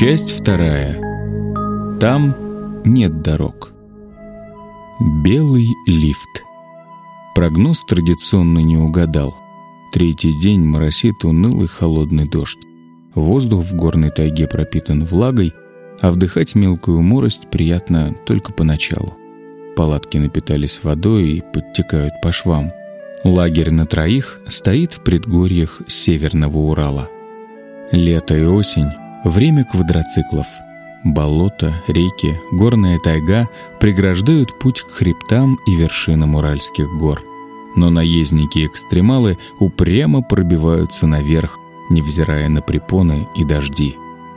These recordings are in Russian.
Часть вторая. Там нет дорог. Белый лифт. Прогноз традиционно не угадал. Третий день моросит унылый холодный дождь. Воздух в горной тайге пропитан влагой, а вдыхать мелкую морость приятно только поначалу. Палатки напитались водой и подтекают по швам. Лагерь на троих стоит в предгорьях Северного Урала. Лето и осень Время квадроциклов. Болото, реки, горная тайга преграждают путь к хребтам и вершинам Уральских гор. Но наездники-экстремалы упрямо пробиваются наверх, невзирая на препоны и дожди.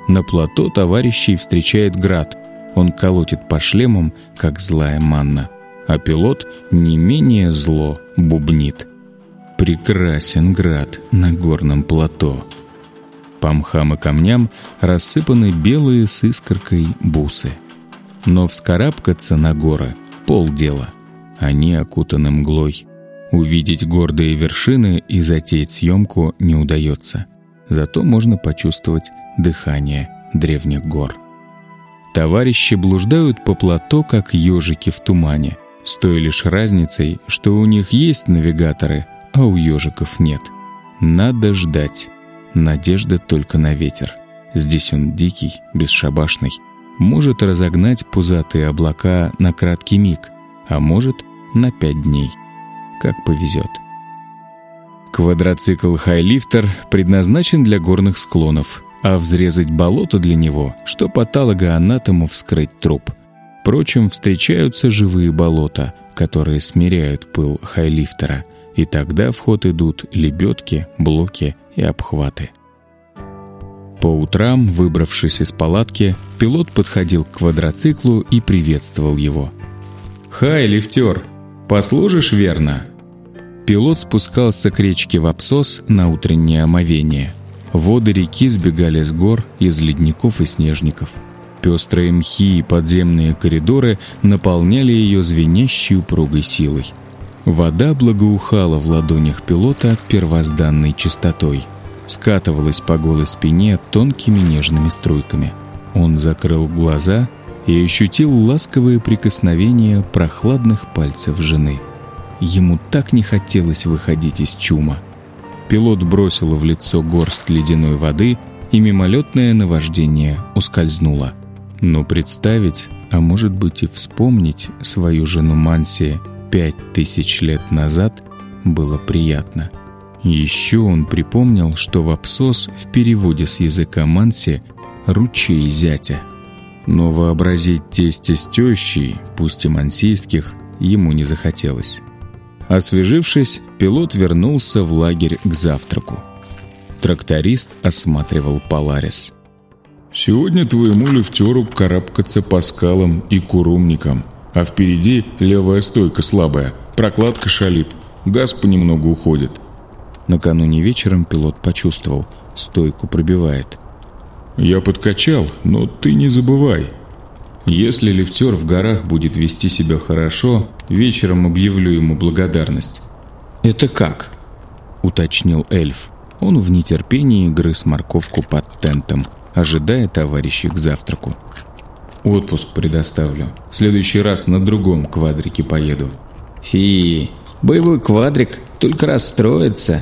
На плато товарищей встречает град. Он колотит по шлемам, как злая манна. А пилот не менее зло бубнит. Прекрасен град на горном плато. По мхам и камням рассыпаны белые с искоркой бусы. Но вскарабкаться на горы — полдела. Они окутаны мглой. Увидеть гордые вершины и затеять съемку не удается. Зато можно почувствовать дыхание древних гор. Товарищи блуждают по плато, как ежики в тумане, с той лишь разницей, что у них есть навигаторы, а у ежиков нет. Надо ждать. Надежда только на ветер. Здесь он дикий, бесшабашный. Может разогнать пузатые облака на краткий миг, а может на пять дней. Как повезет. Квадроцикл «Хайлифтер» предназначен для горных склонов, а взрезать болото для него, что патологоанатому вскрыть труп. Впрочем, встречаются живые болота, которые смиряют пыл «Хайлифтера», и тогда в ход идут лебедки, блоки и обхваты. По утрам, выбравшись из палатки, пилот подходил к квадроциклу и приветствовал его. «Хай, лифтер! Послужишь верно?» Пилот спускался к речке Вапсос на утреннее омовение. Воды реки сбегали с гор, из ледников и снежников. Пестрые мхи и подземные коридоры наполняли ее звенящей упругой силой. Вода благоухала в ладонях пилота первозданной чистотой. Скатывалась по голой спине тонкими нежными струйками. Он закрыл глаза и ощутил ласковые прикосновения прохладных пальцев жены. Ему так не хотелось выходить из чума. Пилот бросил в лицо горсть ледяной воды, и мимолетное наваждение ускользнуло. Но представить, а может быть и вспомнить свою жену Манси – пять тысяч лет назад было приятно. Еще он припомнил, что вапсос в переводе с языка манси «ручей зятя». Но вообразить тестя с тещей, пусть и мансийских, ему не захотелось. Освежившись, пилот вернулся в лагерь к завтраку. Тракторист осматривал Поларис. «Сегодня твоему лифтеру карабкаться по скалам и курумникам», а впереди левая стойка слабая, прокладка шалит, газ понемногу уходит. Накануне вечером пилот почувствовал, стойку пробивает. «Я подкачал, но ты не забывай. Если лифтер в горах будет вести себя хорошо, вечером объявлю ему благодарность». «Это как?» — уточнил эльф. Он в нетерпении грыз морковку под тентом, ожидая товарищей к завтраку. Отпуск предоставлю. В следующий раз на другом квадрике поеду. Фи, боевой квадрик только расстроится.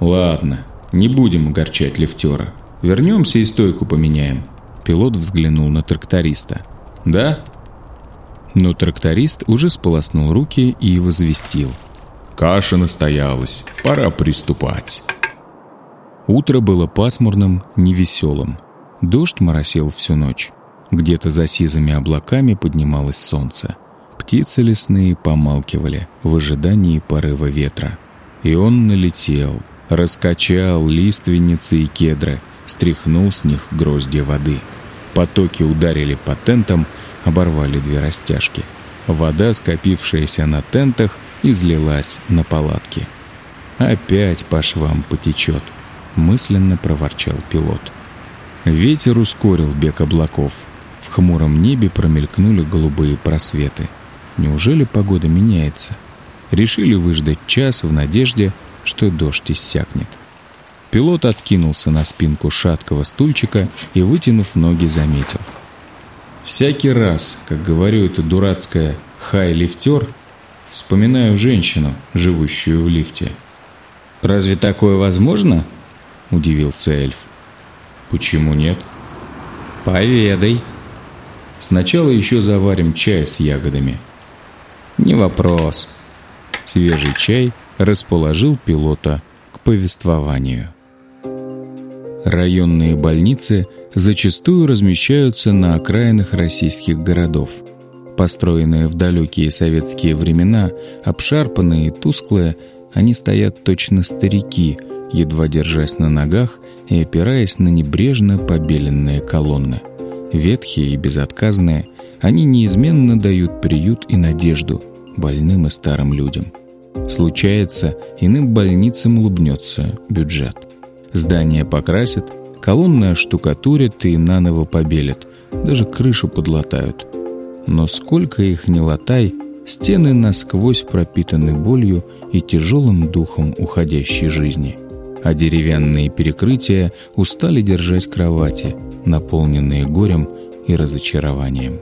Ладно, не будем огорчать лифтера. Вернемся и стойку поменяем. Пилот взглянул на тракториста. Да? Но тракторист уже сполоснул руки и возвестил. Каша настоялась, пора приступать. Утро было пасмурным, невеселым. Дождь моросил всю ночь. Где-то за сизыми облаками поднималось солнце. Птицы лесные помалкивали в ожидании порыва ветра. И он налетел, раскачал лиственницы и кедры, стряхнул с них гроздья воды. Потоки ударили по тентам, оборвали две растяжки. Вода, скопившаяся на тентах, излилась на палатки. «Опять по швам потечет», — мысленно проворчал пилот. Ветер ускорил бег облаков — хмуром небе промелькнули голубые просветы. Неужели погода меняется? Решили выждать час в надежде, что дождь иссякнет. Пилот откинулся на спинку шаткого стульчика и, вытянув ноги, заметил. «Всякий раз, как говорю это дурацкое «хай-лифтер», вспоминаю женщину, живущую в лифте». «Разве такое возможно?» – удивился эльф. «Почему нет?» «Поведай». «Сначала еще заварим чай с ягодами». «Не вопрос». Свежий чай расположил пилота к повествованию. Районные больницы зачастую размещаются на окраинах российских городов. Построенные в далекие советские времена, обшарпанные и тусклые, они стоят точно старики, едва держась на ногах и опираясь на небрежно побеленные колонны. Ветхие и безотказные, они неизменно дают приют и надежду больным и старым людям. Случается, иным больницам улыбнется бюджет – Здание покрасят, колонны оштукатурят и наново побелят, даже крышу подлатают. Но сколько их не латай, стены насквозь пропитаны болью и тяжелым духом уходящей жизни. А деревянные перекрытия устали держать кровати, наполненные горем и разочарованием.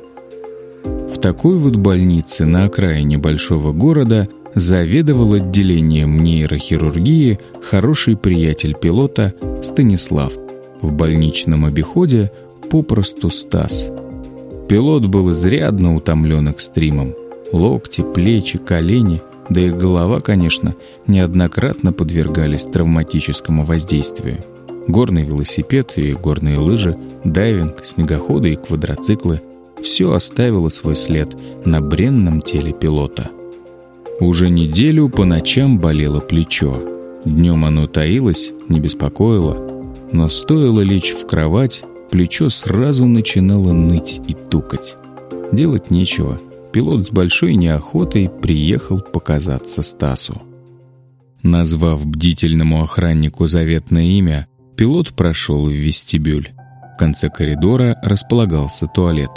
В такой вот больнице на окраине большого города – заведовал отделением нейрохирургии хороший приятель пилота Станислав. В больничном обиходе попросту Стас. Пилот был изрядно утомлен экстримом. Локти, плечи, колени, да и голова, конечно, неоднократно подвергались травматическому воздействию. Горный велосипед и горные лыжи, дайвинг, снегоходы и квадроциклы – все оставило свой след на бренном теле пилота – уже неделю по ночам болело плечо. Днем оно таилось, не беспокоило, но стоило лечь в кровать, плечо сразу начинало ныть и тукать. Делать нечего. Пилот с большой неохотой приехал показаться Стасу. Назвав бдительному охраннику заветное имя, пилот прошел в вестибюль. В конце коридора располагался туалет.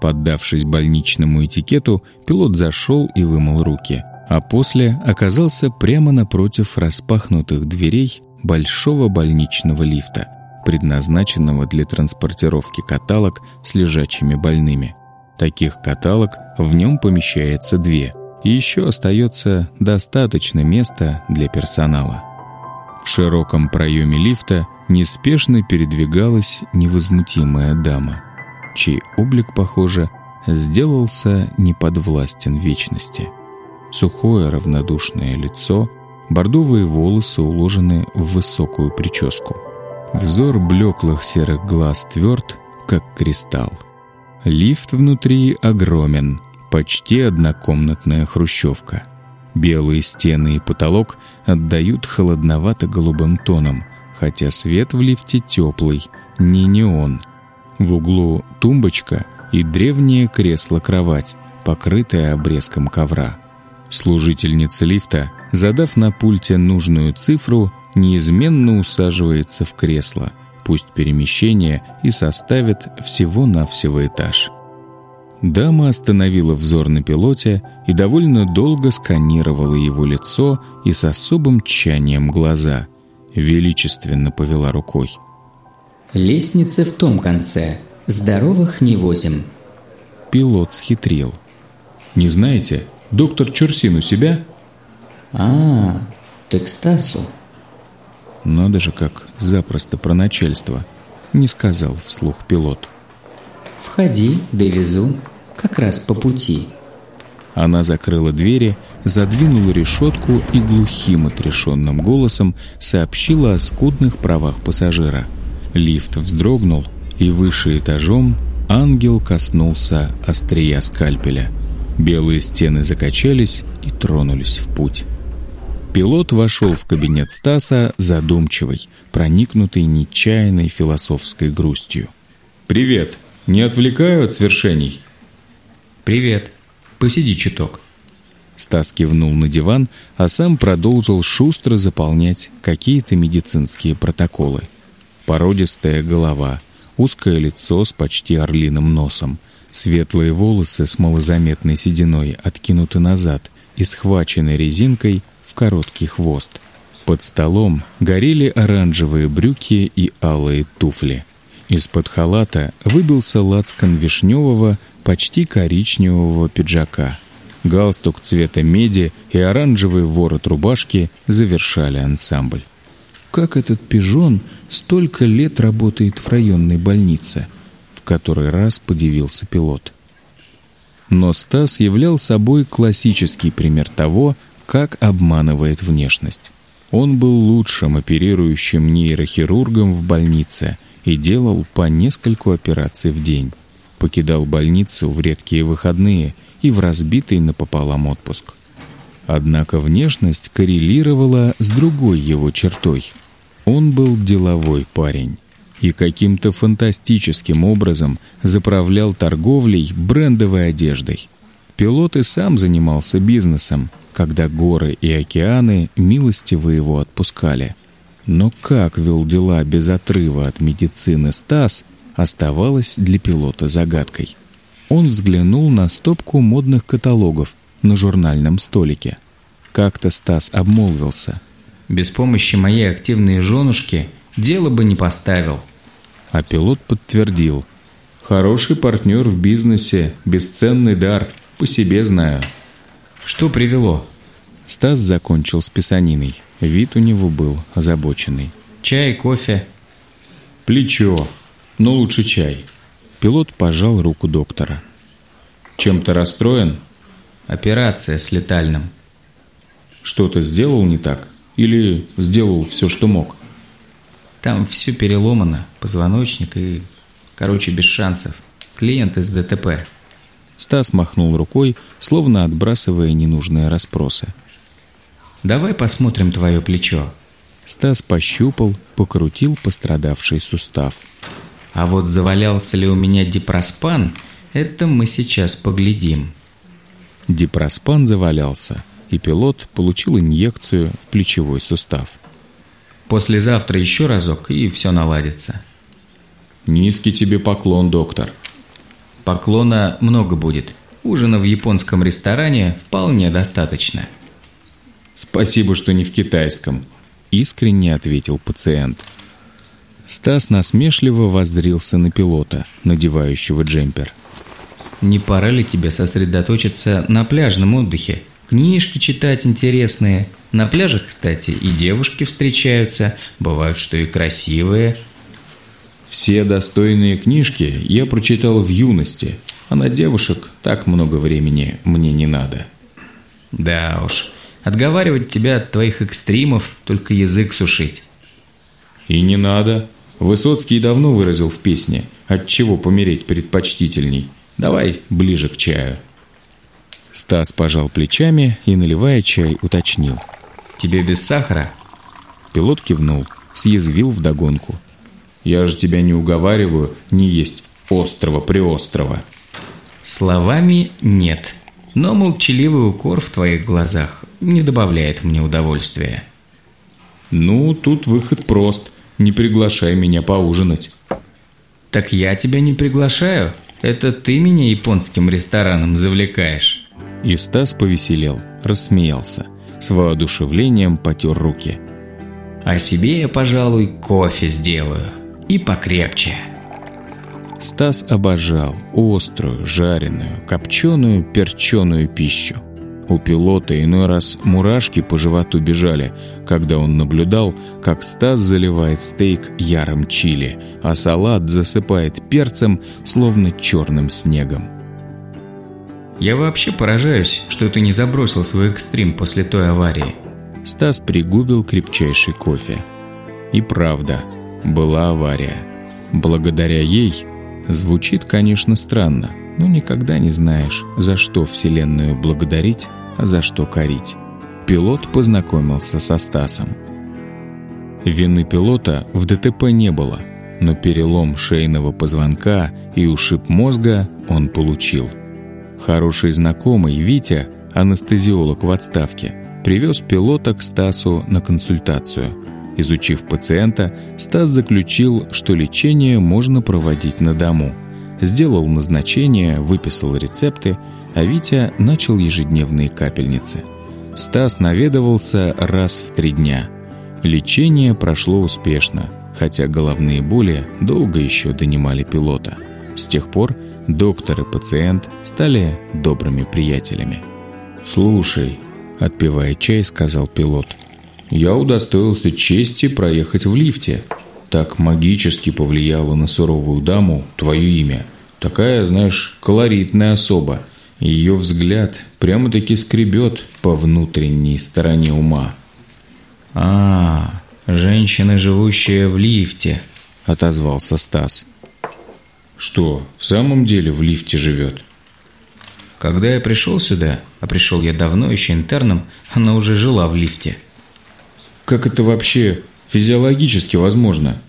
Поддавшись больничному этикету, пилот зашел и вымыл руки – а после оказался прямо напротив распахнутых дверей большого больничного лифта, предназначенного для транспортировки каталог с лежачими больными. Таких каталог в нем помещается две, еще остается достаточно места для персонала. В широком проеме лифта неспешно передвигалась невозмутимая дама, чей облик, похоже, сделался неподвластен вечности. Сухое равнодушное лицо, бордовые волосы уложены в высокую прическу. Взор блеклых серых глаз тверд, как кристалл. Лифт внутри огромен, почти однокомнатная хрущевка. Белые стены и потолок отдают холодновато-голубым тоном, хотя свет в лифте теплый, не неон. В углу тумбочка и древнее кресло-кровать, покрытое обрезком ковра. Служительница лифта, задав на пульте нужную цифру, неизменно усаживается в кресло, пусть перемещение и составит всего-навсего этаж. Дама остановила взор на пилоте и довольно долго сканировала его лицо и с особым тщанием глаза. Величественно повела рукой. «Лестница в том конце. Здоровых не возим». Пилот схитрил. «Не знаете, Доктор Чурсин у себя? А, ты к Стасу. Надо же как запросто про начальство. Не сказал вслух пилот. Входи, довезу. Как раз по пути. Она закрыла двери, задвинула решетку и глухим отрешенным голосом сообщила о скудных правах пассажира. Лифт вздрогнул, и выше этажом ангел коснулся острия скальпеля – Белые стены закачались и тронулись в путь. Пилот вошел в кабинет Стаса задумчивый, проникнутый нечаянной философской грустью. «Привет! Не отвлекаю от свершений?» «Привет. Посиди чуток». Стас кивнул на диван, а сам продолжил шустро заполнять какие-то медицинские протоколы. Породистая голова, узкое лицо с почти орлиным носом, Светлые волосы с малозаметной сединой откинуты назад и схвачены резинкой короткий хвост. Под столом горели оранжевые брюки и алые туфли. Из-под халата выбился лацкан вишневого, почти коричневого пиджака. Галстук цвета меди и оранжевый ворот рубашки завершали ансамбль. Как этот пижон столько лет работает в районной больнице? В который раз подивился пилот. Но Стас являл собой классический пример того, как обманывает внешность. Он был лучшим оперирующим нейрохирургом в больнице и делал по нескольку операций в день. Покидал больницу в редкие выходные и в разбитый напополам отпуск. Однако внешность коррелировала с другой его чертой. Он был деловой парень и каким-то фантастическим образом заправлял торговлей брендовой одеждой. Пилот и сам занимался бизнесом, когда горы и океаны милостиво его отпускали. Но как вел дела без отрыва от медицины Стас, оставалось для пилота загадкой. Он взглянул на стопку модных каталогов на журнальном столике. Как-то Стас обмолвился. «Без помощи моей активной женушки дело бы не поставил». А пилот подтвердил. «Хороший партнер в бизнесе, бесценный дар, по себе знаю». «Что привело?» Стас закончил с писаниной. Вид у него был озабоченный. «Чай, кофе?» «Плечо, но лучше чай». Пилот пожал руку доктора. «Чем-то расстроен?» «Операция с летальным». «Что-то сделал не так? Или сделал все, что мог?» «Там все переломано, позвоночник и... Короче, без шансов. Клиент из ДТП». Стас махнул рукой, словно отбрасывая ненужные расспросы. «Давай посмотрим твое плечо». Стас пощупал, покрутил пострадавший сустав. А вот завалялся ли у меня дипроспан, это мы сейчас поглядим. Дипроспан завалялся, и пилот получил инъекцию в плечевой сустав. Послезавтра еще разок, и все наладится. Низкий тебе поклон, доктор. Поклона много будет. Ужина в японском ресторане вполне достаточно. Спасибо, что не в китайском, искренне ответил пациент. Стас насмешливо воззрился на пилота, надевающего джемпер. «Не пора ли тебе сосредоточиться на пляжном отдыхе? Книжки читать интересные. На пляжах, кстати, и девушки встречаются, бывают, что и красивые». «Все достойные книжки я прочитал в юности, а на девушек так много времени мне не надо». «Да уж, отговаривать тебя от твоих экстримов, только язык сушить». «И не надо. Высоцкий давно выразил в песне «От чего помереть предпочтительней?» Давай ближе к чаю. Стас пожал плечами и, наливая чай, уточнил. «Тебе без сахара?» Пилот кивнул, съязвил вдогонку. «Я же тебя не уговариваю не есть острого-приострого». «Словами нет, но молчаливый укор в твоих глазах не добавляет мне удовольствия». «Ну, тут выход прост. Не приглашай меня поужинать». «Так я тебя не приглашаю. Это ты меня японским рестораном завлекаешь». И Стас повеселел, рассмеялся. С воодушевлением потер руки. «А себе я, пожалуй, кофе сделаю. И покрепче». Стас обожал острую, жареную, копченую, перченую пищу. У пилота иной раз мурашки по животу бежали, когда он наблюдал, как Стас заливает стейк ярым чили, а салат засыпает перцем, словно черным снегом. «Я вообще поражаюсь, что ты не забросил свой экстрим после той аварии». Стас пригубил крепчайший кофе. И правда, была авария. Благодаря ей звучит, конечно, странно, но никогда не знаешь, за что Вселенную благодарить, а за что корить. Пилот познакомился со Стасом. Вины пилота в ДТП не было, но перелом шейного позвонка и ушиб мозга он получил. Хороший знакомый Витя, анестезиолог в отставке, привез пилота к Стасу на консультацию. Изучив пациента, Стас заключил, что лечение можно проводить на дому. Сделал назначение, выписал рецепты, а Витя начал ежедневные капельницы. Стас наведывался раз в три дня. Лечение прошло успешно, хотя головные боли долго еще донимали пилота. С тех пор доктор и пациент стали добрыми приятелями. «Слушай», — отпивая чай, сказал пилот, «я удостоился чести проехать в лифте. Так магически повлияло на суровую даму твое имя. Такая, знаешь, колоритная особа. Ее взгляд прямо-таки скребет по внутренней стороне ума». «А, женщина, живущая в лифте», — отозвался Стас. «Что, в самом деле в лифте живет?» Когда я пришел сюда, а пришел я давно, еще интерном, она уже жила в лифте. Как это вообще физиологически возможно?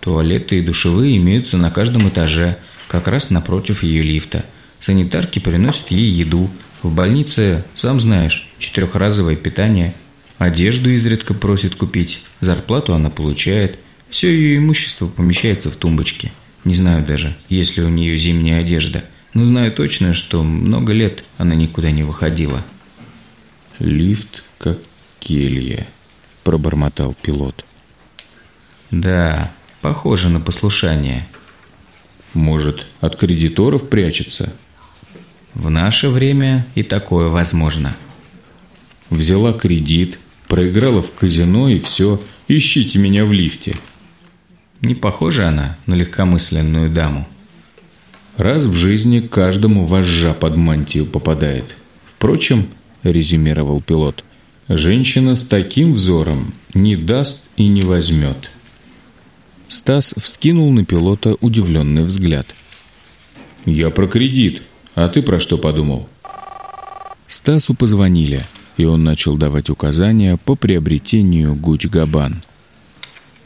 Туалеты и душевые имеются на каждом этаже, как раз напротив ее лифта. Санитарки приносят ей еду. В больнице, сам знаешь, четырехразовое питание. Одежду изредка просит купить. Зарплату она получает. Все ее имущество помещается в тумбочке. Не знаю даже, есть ли у нее зимняя одежда – но знаю точно, что много лет она никуда не выходила. «Лифт как келья», – пробормотал пилот. «Да, похоже на послушание». «Может, от кредиторов прячется?» «В наше время и такое возможно». «Взяла кредит, проиграла в казино и все, ищите меня в лифте». Не похожа она на легкомысленную даму. Раз в жизни каждому вожжа под мантию попадает. Впрочем, резюмировал пилот, женщина с таким взором не даст и не возьмет. Стас вскинул на пилота удивленный взгляд. «Я про кредит, а ты про что подумал?» Стасу позвонили, и он начал давать указания по приобретению Гуч-Габан.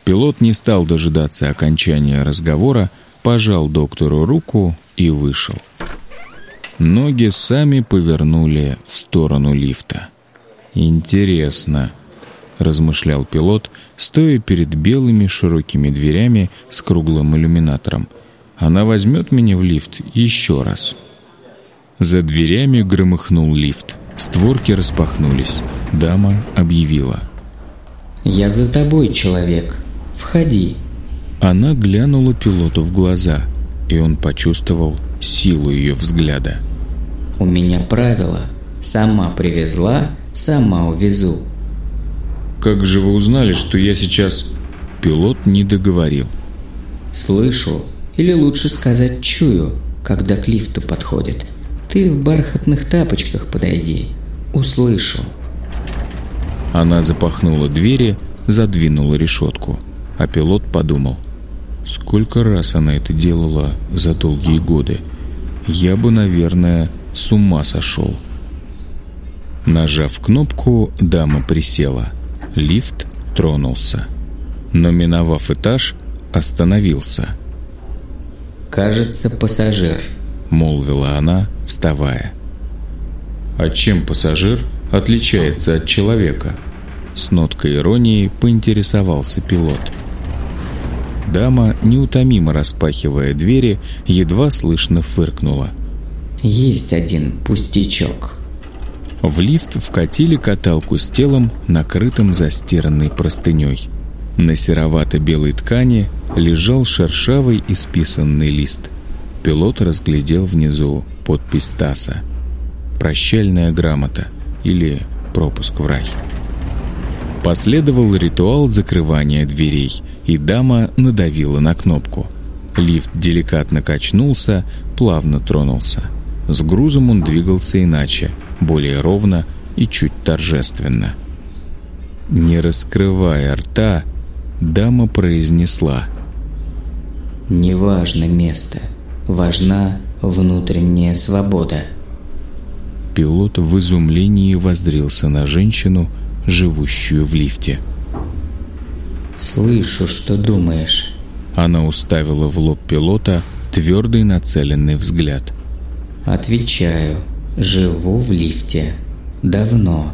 Пилот не стал дожидаться окончания разговора, пожал доктору руку и вышел. Ноги сами повернули в сторону лифта. «Интересно», — размышлял пилот, стоя перед белыми широкими дверями с круглым иллюминатором. «Она возьмет меня в лифт еще раз». За дверями громыхнул лифт. Створки распахнулись. Дама объявила. «Я за тобой, человек. Входи». Она глянула пилоту в глаза, и он почувствовал силу ее взгляда. «У меня правило. Сама привезла, сама увезу». «Как же вы узнали, что я сейчас...» Пилот не договорил. «Слышу, или лучше сказать чую, когда к лифту подходит. Ты в бархатных тапочках подойди. Услышу». Она запахнула двери, задвинула решетку, а пилот подумал – Сколько раз она это делала за долгие годы. Я бы, наверное, с ума сошел. Нажав кнопку, дама присела. Лифт тронулся. Но, миновав этаж, остановился. «Кажется, пассажир», — молвила она, вставая. «А чем пассажир отличается от человека?» С ноткой иронии поинтересовался пилот. Дама, неутомимо распахивая двери, едва слышно фыркнула. «Есть один пустячок». В лифт вкатили каталку с телом, накрытым застиранной простыней. На серовато-белой ткани лежал шершавый исписанный лист. Пилот разглядел внизу подпись Стаса. «Прощальная грамота» или «Пропуск в рай». Последовал ритуал закрывания дверей, и дама надавила на кнопку. Лифт деликатно качнулся, плавно тронулся. С грузом он двигался иначе, более ровно и чуть торжественно. Не раскрывая рта, дама произнесла «Не важно место, важна внутренняя свобода». Пилот в изумлении воздрился на женщину, живущую в лифте. «Слышу, что думаешь». Она уставила в лоб пилота твердый нацеленный взгляд. «Отвечаю, живу в лифте. Давно.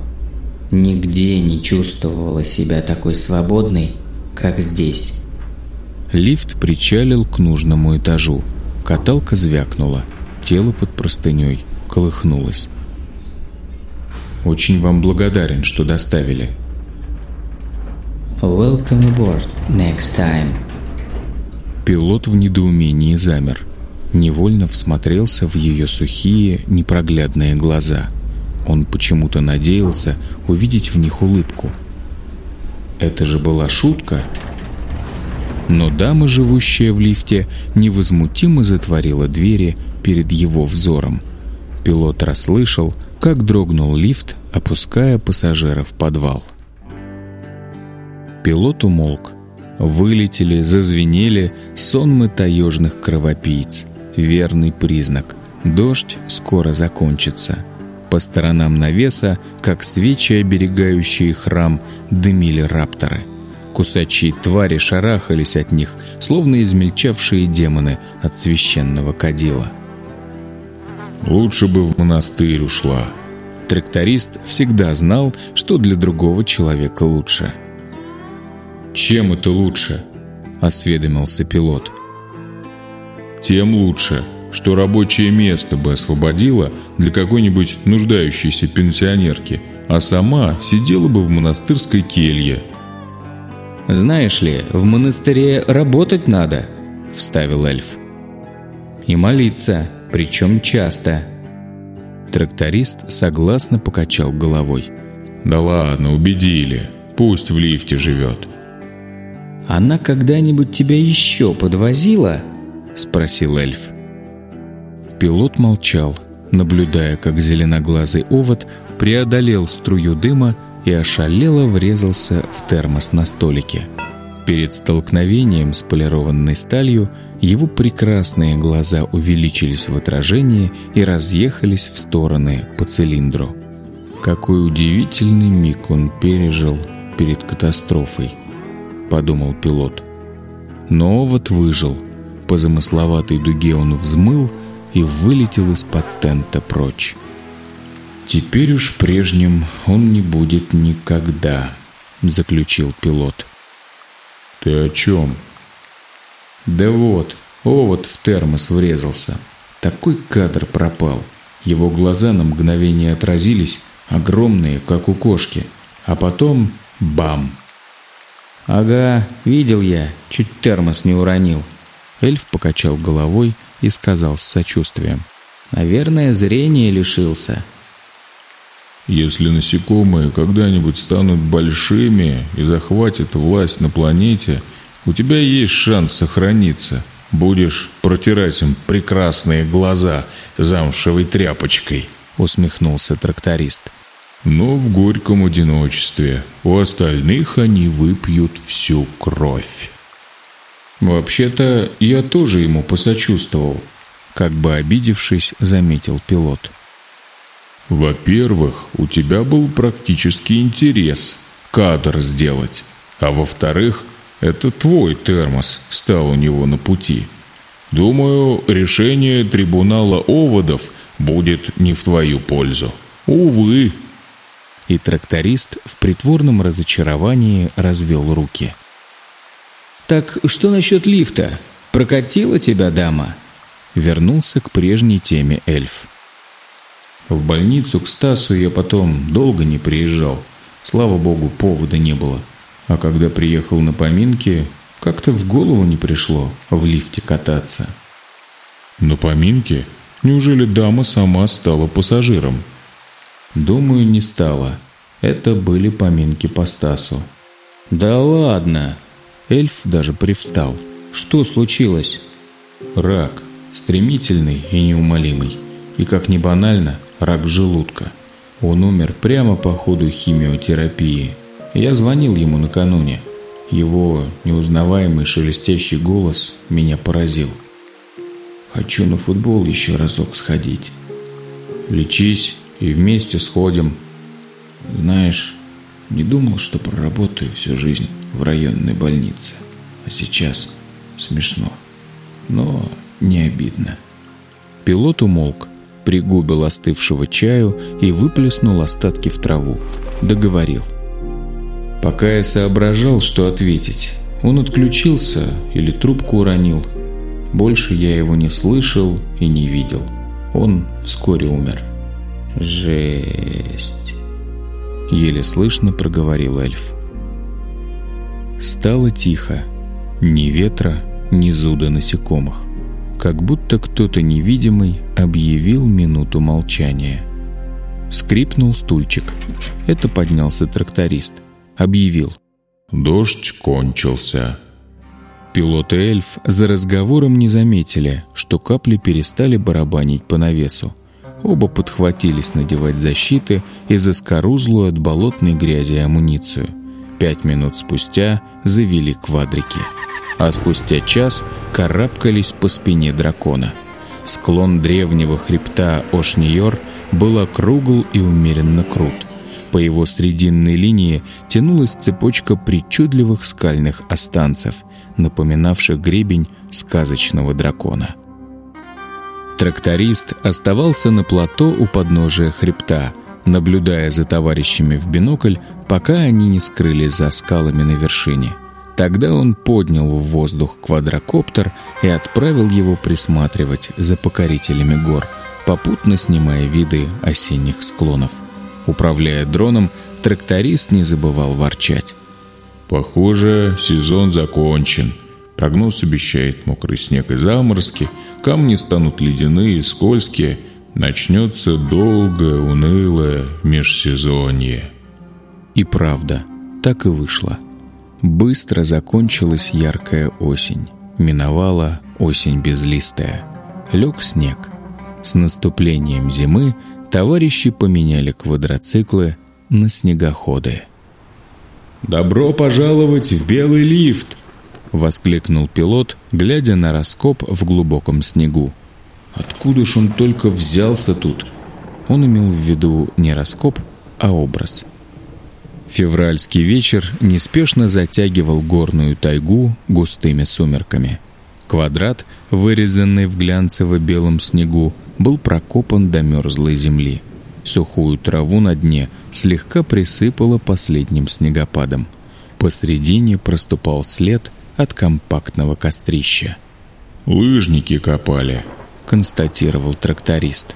Нигде не чувствовала себя такой свободной, как здесь». Лифт причалил к нужному этажу. Каталка звякнула. Тело под простыней колыхнулось. «Очень вам благодарен, что доставили», Welcome aboard next time. Пилот в недоумении замер. Невольно всмотрелся в ее сухие, непроглядные глаза. Он почему-то надеялся увидеть в них улыбку. Это же была шутка. Но дама, живущая в лифте, невозмутимо затворила двери перед его взором. Пилот расслышал, как дрогнул лифт, опуская пассажира в подвал. Пилот умолк. Вылетели, зазвенели сонмы таежных кровопийц. Верный признак. Дождь скоро закончится. По сторонам навеса, как свечи, оберегающие храм, дымили рапторы. Кусачие твари шарахались от них, словно измельчавшие демоны от священного кадила. «Лучше бы в монастырь ушла». Тракторист всегда знал, что для другого человека лучше – «Чем это лучше?» – осведомился пилот. «Тем лучше, что рабочее место бы освободила для какой-нибудь нуждающейся пенсионерки, а сама сидела бы в монастырской келье». «Знаешь ли, в монастыре работать надо», – вставил эльф. «И молиться, причем часто». Тракторист согласно покачал головой. «Да ладно, убедили. Пусть в лифте живет. «Она когда-нибудь тебя еще подвозила?» – спросил эльф. Пилот молчал, наблюдая, как зеленоглазый овод преодолел струю дыма и ошалело врезался в термос на столике. Перед столкновением с полированной сталью его прекрасные глаза увеличились в отражении и разъехались в стороны по цилиндру. Какой удивительный миг он пережил перед катастрофой подумал пилот. Но овод выжил. По замысловатой дуге он взмыл и вылетел из-под тента прочь. «Теперь уж прежним он не будет никогда», — заключил пилот. «Ты о чем?» «Да вот, овод в термос врезался. Такой кадр пропал. Его глаза на мгновение отразились, огромные, как у кошки. А потом — бам!» «Ага, видел я, чуть термос не уронил». Эльф покачал головой и сказал с сочувствием. «Наверное, зрение лишился». «Если насекомые когда-нибудь станут большими и захватят власть на планете, у тебя есть шанс сохраниться. Будешь протирать им прекрасные глаза замшевой тряпочкой», — усмехнулся тракторист но в горьком одиночестве. У остальных они выпьют всю кровь. Вообще-то я тоже ему посочувствовал, как бы обидевшись, заметил пилот. Во-первых, у тебя был практический интерес кадр сделать, а во-вторых, это твой термос встал у него на пути. Думаю, решение трибунала оводов будет не в твою пользу. Увы, и тракторист в притворном разочаровании развел руки. «Так что насчет лифта? Прокатила тебя дама?» Вернулся к прежней теме эльф. В больницу к Стасу я потом долго не приезжал. Слава богу, повода не было. А когда приехал на поминки, как-то в голову не пришло в лифте кататься. На поминки? Неужели дама сама стала пассажиром? Думаю, не стало. Это были поминки по Стасу. Да ладно. Эльф даже привстал. Что случилось? Рак. Стремительный и неумолимый. И, как ни банально, рак желудка. Он умер прямо по ходу химиотерапии. Я звонил ему накануне. Его неузнаваемый шелестящий голос меня поразил. «Хочу на футбол еще разок сходить». «Лечись и вместе сходим. Знаешь, не думал, что проработаю всю жизнь в районной больнице. А сейчас смешно, но не обидно. Пилот умолк, пригубил остывшего чаю и выплеснул остатки в траву. Договорил. Пока я соображал, что ответить, он отключился или трубку уронил. Больше я его не слышал и не видел. Он вскоре умер. «Жесть!» Еле слышно проговорил эльф. Стало тихо. Ни ветра, ни зуда насекомых. Как будто кто-то невидимый объявил минуту молчания. Скрипнул стульчик. Это поднялся тракторист. Объявил. «Дождь кончился». Пилот и эльф за разговором не заметили, что капли перестали барабанить по навесу. Оба подхватились надевать защиты и заскорузлую от болотной грязи амуницию. Пять минут спустя завели квадрики. А спустя час карабкались по спине дракона. Склон древнего хребта Ошниор был округл и умеренно крут. По его срединной линии тянулась цепочка причудливых скальных останцев, напоминавших гребень сказочного дракона. Тракторист оставался на плато у подножия хребта, наблюдая за товарищами в бинокль, пока они не скрылись за скалами на вершине. Тогда он поднял в воздух квадрокоптер и отправил его присматривать за покорителями гор, попутно снимая виды осенних склонов. Управляя дроном, тракторист не забывал ворчать. «Похоже, сезон закончен. Прогноз обещает мокрый снег и заморозки, камни станут ледяные и скользкие, начнется долгое, унылое межсезонье». И правда, так и вышло. Быстро закончилась яркая осень. Миновала осень безлистая. Лег снег. С наступлением зимы товарищи поменяли квадроциклы на снегоходы. «Добро пожаловать в белый лифт!» — воскликнул пилот, глядя на раскоп в глубоком снегу. «Откуда ж он только взялся тут?» Он имел в виду не раскоп, а образ. Февральский вечер неспешно затягивал горную тайгу густыми сумерками. Квадрат, вырезанный в глянцево-белом снегу, был прокопан до мерзлой земли. Сухую траву на дне слегка присыпало последним снегопадом. Посредине проступал след от компактного кострища. «Лыжники копали», — констатировал тракторист.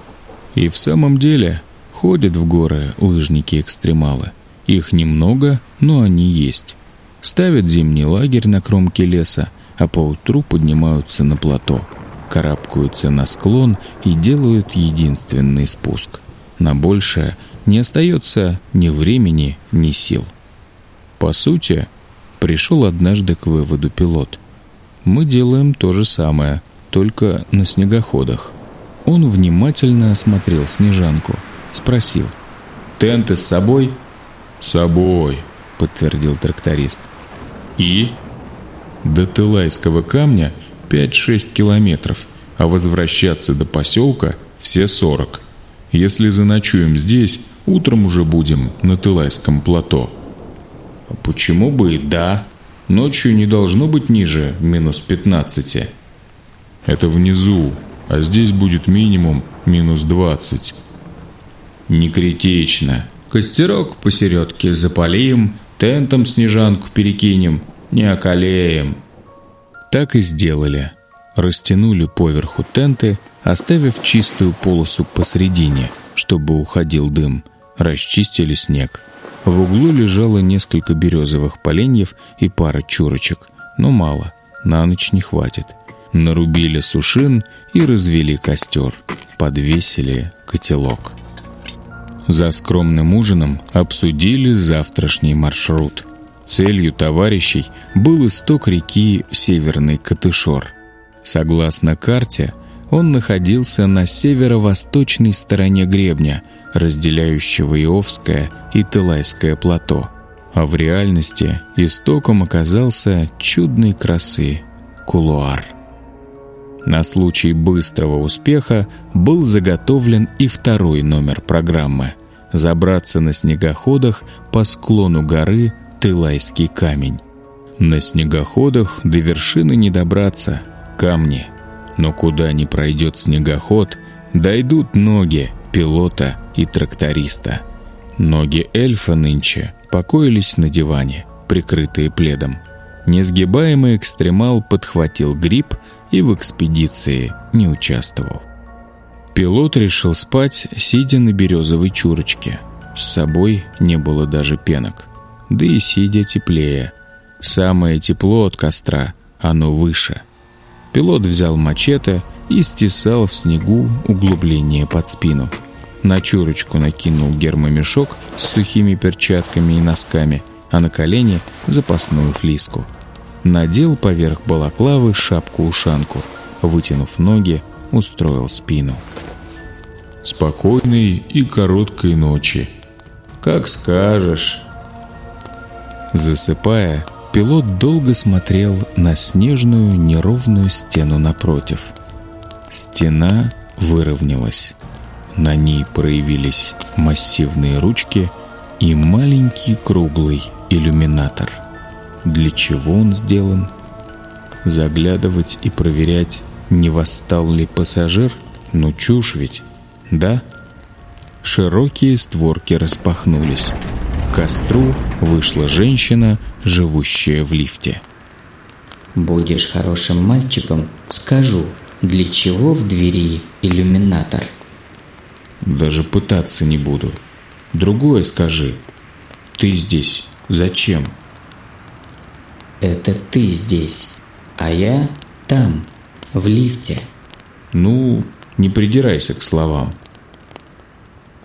И в самом деле ходят в горы лыжники-экстремалы. Их немного, но они есть. Ставят зимний лагерь на кромке леса, а поутру поднимаются на плато, карабкаются на склон и делают единственный спуск. На большее не остается ни времени, ни сил. По сути, пришел однажды к выводу пилот. Мы делаем то же самое, только на снегоходах. Он внимательно осмотрел снежанку, спросил. «Тенты с собой?» «С собой», — подтвердил тракторист. «И?» «До Тылайского камня 5-6 километров, а возвращаться до поселка все 40. Если заночуем здесь, утром уже будем на Тылайском плато». «А «Почему бы и да? Ночью не должно быть ниже минус 15. «Это внизу, а здесь будет минимум минус 20. «Не критично», Костерок посередке запалим, тентом снежанку перекинем, не околеем. Так и сделали. Растянули поверху тенты, оставив чистую полосу посредине, чтобы уходил дым. Расчистили снег. В углу лежало несколько березовых поленьев и пара чурочек, но мало, на ночь не хватит. Нарубили сушин и развели костер, подвесили котелок. За скромным ужином обсудили завтрашний маршрут. Целью товарищей был исток реки Северный Катышор. Согласно карте, он находился на северо-восточной стороне гребня, разделяющего Иовское и Тылайское плато. А в реальности истоком оказался чудной красы Кулуар. На случай быстрого успеха был заготовлен и второй номер программы – забраться на снегоходах по склону горы Тылайский камень. На снегоходах до вершины не добраться, камни. Но куда ни пройдет снегоход, дойдут ноги пилота и тракториста. Ноги эльфа нынче покоились на диване, прикрытые пледом. Несгибаемый экстремал подхватил гриб и в экспедиции не участвовал. Пилот решил спать, сидя на березовой чурочке. С собой не было даже пенок. Да и сидя теплее. Самое тепло от костра, оно выше. Пилот взял мачете и стесал в снегу углубление под спину. На чурочку накинул гермомешок с сухими перчатками и носками, а на колени запасную флиску. Надел поверх балаклавы шапку-ушанку, вытянув ноги, устроил спину. «Спокойной и короткой ночи», «Как скажешь». Засыпая, пилот долго смотрел на снежную неровную стену напротив. Стена выровнялась. На ней проявились массивные ручки и маленький круглый иллюминатор. Для чего он сделан? Заглядывать и проверять, не восстал ли пассажир? Ну чушь ведь, да? Широкие створки распахнулись. К костру вышла женщина, живущая в лифте. «Будешь хорошим мальчиком, скажу, для чего в двери иллюминатор?» «Даже пытаться не буду. Другое скажи. Ты здесь зачем?» «Это ты здесь, а я там, в лифте». «Ну, не придирайся к словам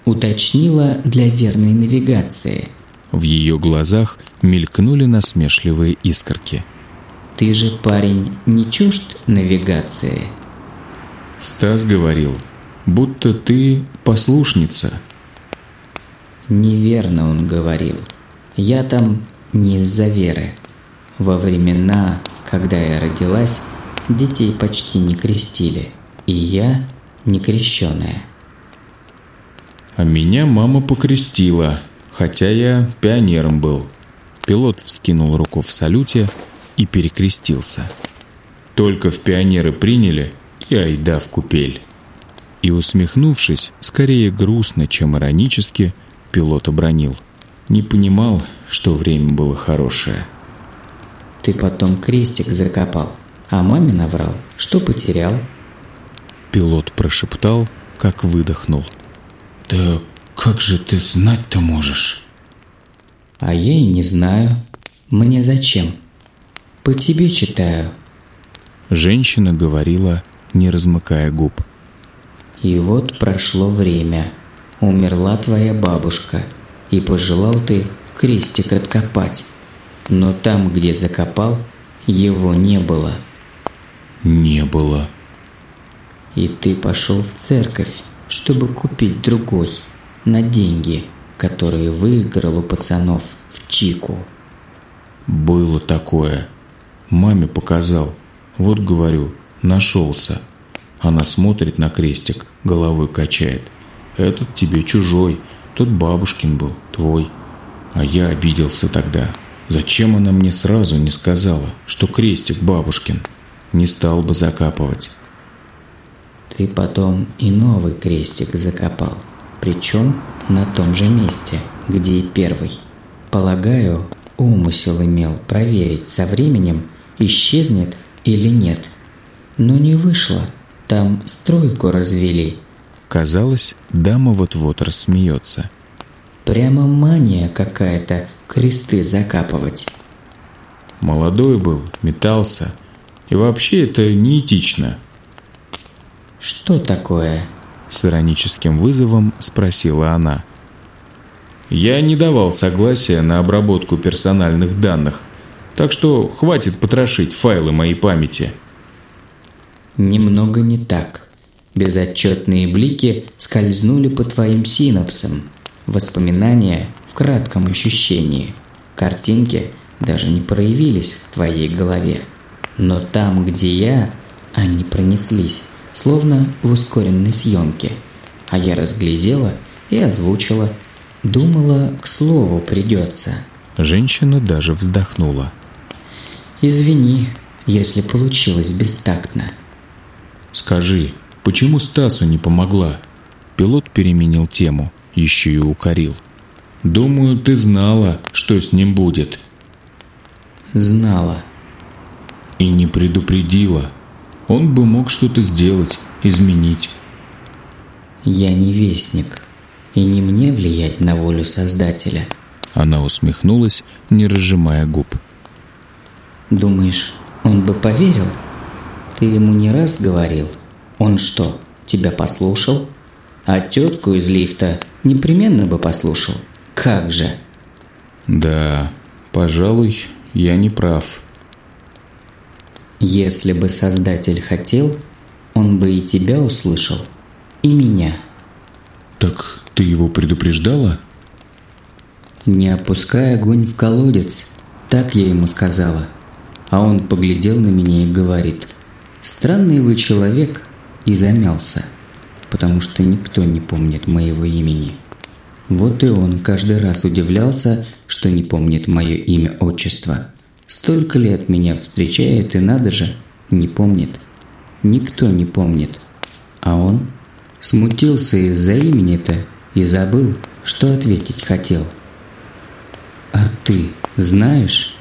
уточнила для верной навигации. В ее глазах мелькнули насмешливые искорки. «Ты же, парень, не чужд навигации?» Стас говорил, будто ты послушница. Неверно он говорил. Я там не из-за веры. Во времена, когда я родилась, детей почти не крестили, и я не крещеная. А меня мама покрестила, хотя я пионером был. Пилот вскинул руку в салюте и перекрестился. Только в пионеры приняли, и айда в купель. И усмехнувшись, скорее грустно, чем иронически, пилот обронил. Не понимал, что время было хорошее. Ты потом крестик закопал, а маме наврал, что потерял. Пилот прошептал, как выдохнул – «Да как же ты знать-то можешь?» «А я и не знаю. Мне зачем? По тебе читаю». Женщина говорила, не размыкая губ. «И вот прошло время. Умерла твоя бабушка, и пожелал ты крестик откопать. Но там, где закопал, его не было». «Не было». «И ты пошел в церковь, чтобы купить другой на деньги, которые выиграл у пацанов в Чику. Было такое. Маме показал. Вот говорю, нашелся. Она смотрит на крестик, головой качает. Этот тебе чужой, тот бабушкин был, твой. А я обиделся тогда. Зачем она мне сразу не сказала, что крестик бабушкин? Не стал бы закапывать. Ты потом и новый крестик закопал, причем на том же месте, где и первый. Полагаю, умысел имел проверить со временем, исчезнет или нет. Но не вышло, там стройку развели. Казалось, дама вот-вот рассмеется. Прямо мания какая-то кресты закапывать. Молодой был, метался. И вообще это неэтично – «Что такое?» С ироническим вызовом спросила она. «Я не давал согласия на обработку персональных данных, так что хватит потрошить файлы моей памяти». «Немного не так. Безотчетные блики скользнули по твоим синапсам. Воспоминания в кратком ощущении. Картинки даже не проявились в твоей голове. Но там, где я, они пронеслись словно в ускоренной съемке, а я разглядела и озвучила. Думала, к слову придется. Женщина даже вздохнула. «Извини, если получилось бестактно». «Скажи, почему Стасу не помогла?» Пилот переменил тему, еще и укорил. «Думаю, ты знала, что с ним будет». «Знала». «И не предупредила», он бы мог что-то сделать, изменить. Я не вестник, и не мне влиять на волю Создателя. Она усмехнулась, не разжимая губ. Думаешь, он бы поверил? Ты ему не раз говорил. Он что, тебя послушал? А тетку из лифта непременно бы послушал. Как же? Да, пожалуй, я не прав. Если бы Создатель хотел, он бы и тебя услышал, и меня. Так ты его предупреждала? Не опускай огонь в колодец, так я ему сказала. А он поглядел на меня и говорит, странный вы человек, и замялся, потому что никто не помнит моего имени. Вот и он каждый раз удивлялся, что не помнит мое имя отчество. Столько лет меня встречает и надо же, не помнит. Никто не помнит. А он смутился из-за имени-то и забыл, что ответить хотел. А ты знаешь?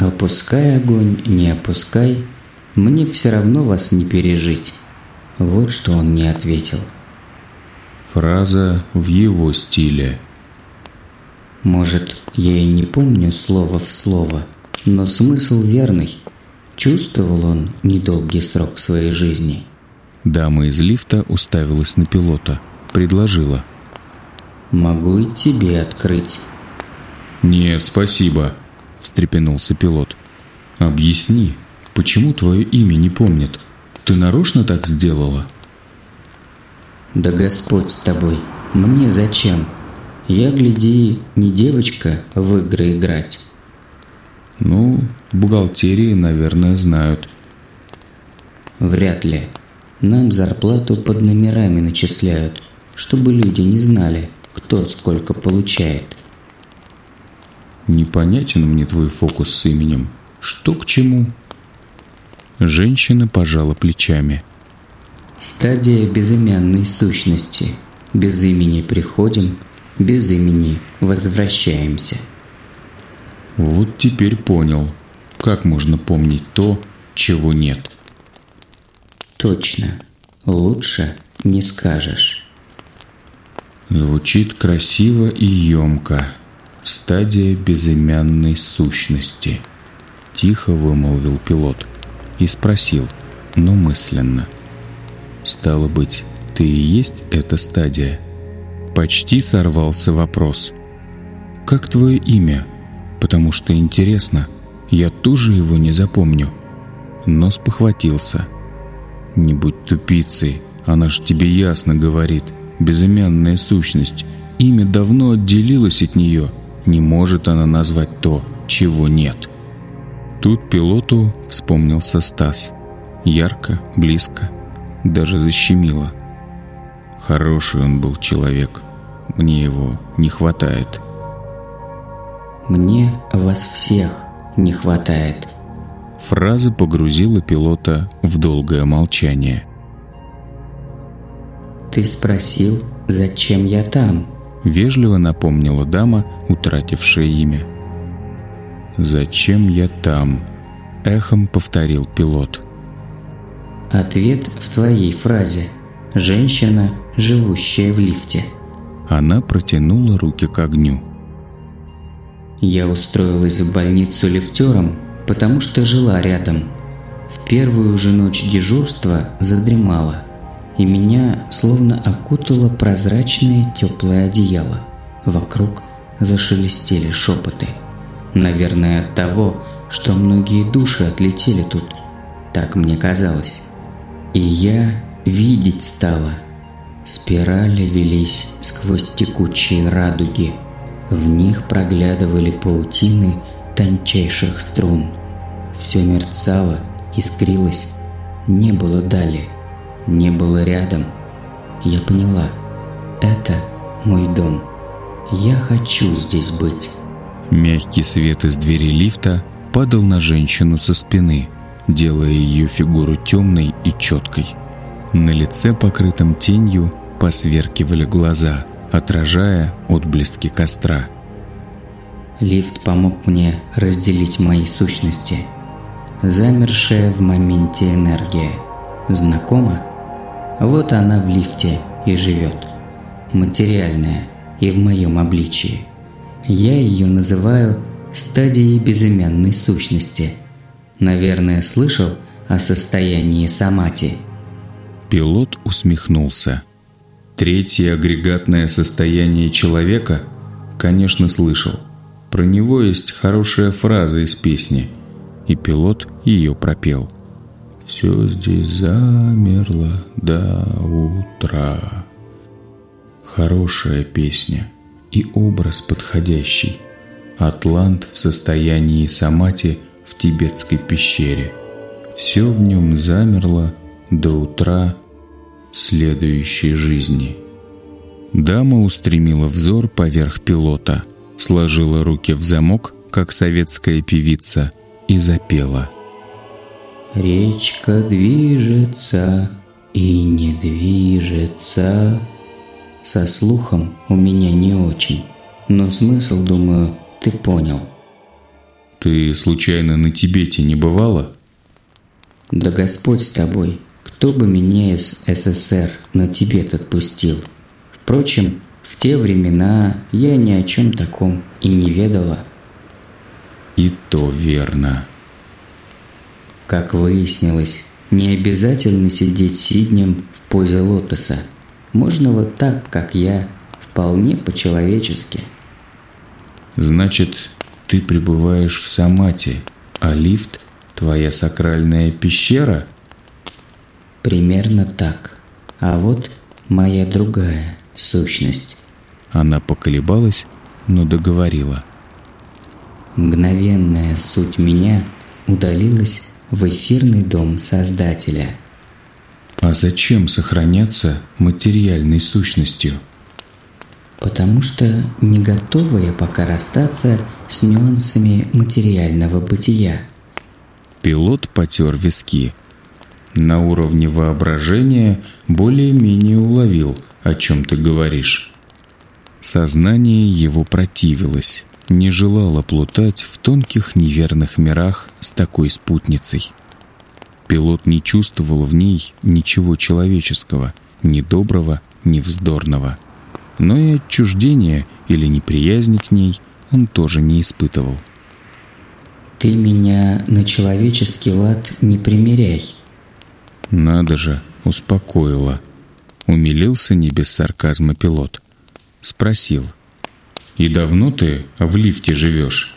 Опускай огонь, не опускай, мне все равно вас не пережить. Вот что он не ответил. Фраза в его стиле. Может, я и не помню слово в слово, но смысл верный. Чувствовал он недолгий срок своей жизни. Дама из лифта уставилась на пилота, предложила. «Могу и тебе открыть». «Нет, спасибо», – встрепенулся пилот. «Объясни, почему твое имя не помнит? Ты нарочно так сделала?» Да Господь с тобой, мне зачем? Я, гляди, не девочка в игры играть. Ну, бухгалтерии, наверное, знают. Вряд ли. Нам зарплату под номерами начисляют, чтобы люди не знали, кто сколько получает. Непонятен мне твой фокус с именем. Что к чему? Женщина пожала плечами. Стадия безымянной сущности. Без имени приходим, без имени возвращаемся. Вот теперь понял, как можно помнить то, чего нет. Точно. Лучше не скажешь. Звучит красиво и емко. Стадия безымянной сущности. Тихо вымолвил пилот и спросил, но мысленно – Стало быть, ты и есть эта стадия? Почти сорвался вопрос. Как твое имя? Потому что интересно, я тоже его не запомню. Но спохватился. Не будь тупицей, она ж тебе ясно говорит. Безымянная сущность. Имя давно отделилось от нее. Не может она назвать то, чего нет. Тут пилоту вспомнился Стас. Ярко, близко, даже защемило. Хороший он был человек. Мне его не хватает. Мне вас всех не хватает. Фраза погрузила пилота в долгое молчание. Ты спросил, зачем я там? Вежливо напомнила дама, утратившая имя. «Зачем я там?» – эхом повторил пилот. Ответ в твоей фразе «Женщина, живущая в лифте». Она протянула руки к огню. Я устроилась в больницу лифтером, потому что жила рядом. В первую же ночь дежурства задремала, и меня словно окутало прозрачное теплое одеяло. Вокруг зашелестели шепоты. Наверное, от того, что многие души отлетели тут. Так мне казалось. И я видеть стала. Спирали велись сквозь текучие радуги. В них проглядывали паутины тончайших струн. Все мерцало, искрилось. Не было дали, не было рядом. Я поняла, это мой дом. Я хочу здесь быть. Мягкий свет из двери лифта падал на женщину со спины – делая ее фигуру темной и четкой. На лице, покрытом тенью, посверкивали глаза, отражая отблески костра. Лифт помог мне разделить мои сущности. Замершая в моменте энергия. Знакома? Вот она в лифте и живет. Материальная и в моем обличии. Я ее называю стадии безымянной сущности. Наверное, слышал о состоянии самати. Пилот усмехнулся. Третье агрегатное состояние человека, конечно, слышал. Про него есть хорошая фраза из песни, и пилот ее пропел. «Все здесь замерло до утра». Хорошая песня и образ подходящий. Атлант в состоянии самати в тибетской пещере. Все в нем замерло до утра следующей жизни. Дама устремила взор поверх пилота, сложила руки в замок, как советская певица, и запела. «Речка движется и не движется». Со слухом у меня не очень, но смысл, думаю, ты понял. Ты случайно на Тибете не бывала? Да Господь с тобой, кто бы меня из СССР на Тибет отпустил? Впрочем, в те времена я ни о чем таком и не ведала. И то верно. Как выяснилось, не обязательно сидеть сиднем в позе лотоса. Можно вот так, как я, вполне по-человечески. Значит, ты пребываешь в Самате, а лифт – твоя сакральная пещера – Примерно так. А вот моя другая сущность. Она поколебалась, но договорила. Мгновенная суть меня удалилась в эфирный дом Создателя. А зачем сохраняться материальной сущностью? Потому что не готова я пока расстаться с нюансами материального бытия. Пилот потер виски – на уровне воображения более-менее уловил, о чем ты говоришь. Сознание его противилось, не желало плутать в тонких неверных мирах с такой спутницей. Пилот не чувствовал в ней ничего человеческого, ни доброго, ни вздорного. Но и отчуждения или неприязни к ней он тоже не испытывал. «Ты меня на человеческий лад не примеряй», надо же, успокоила. Умилился не без сарказма пилот. Спросил. «И давно ты в лифте живешь?»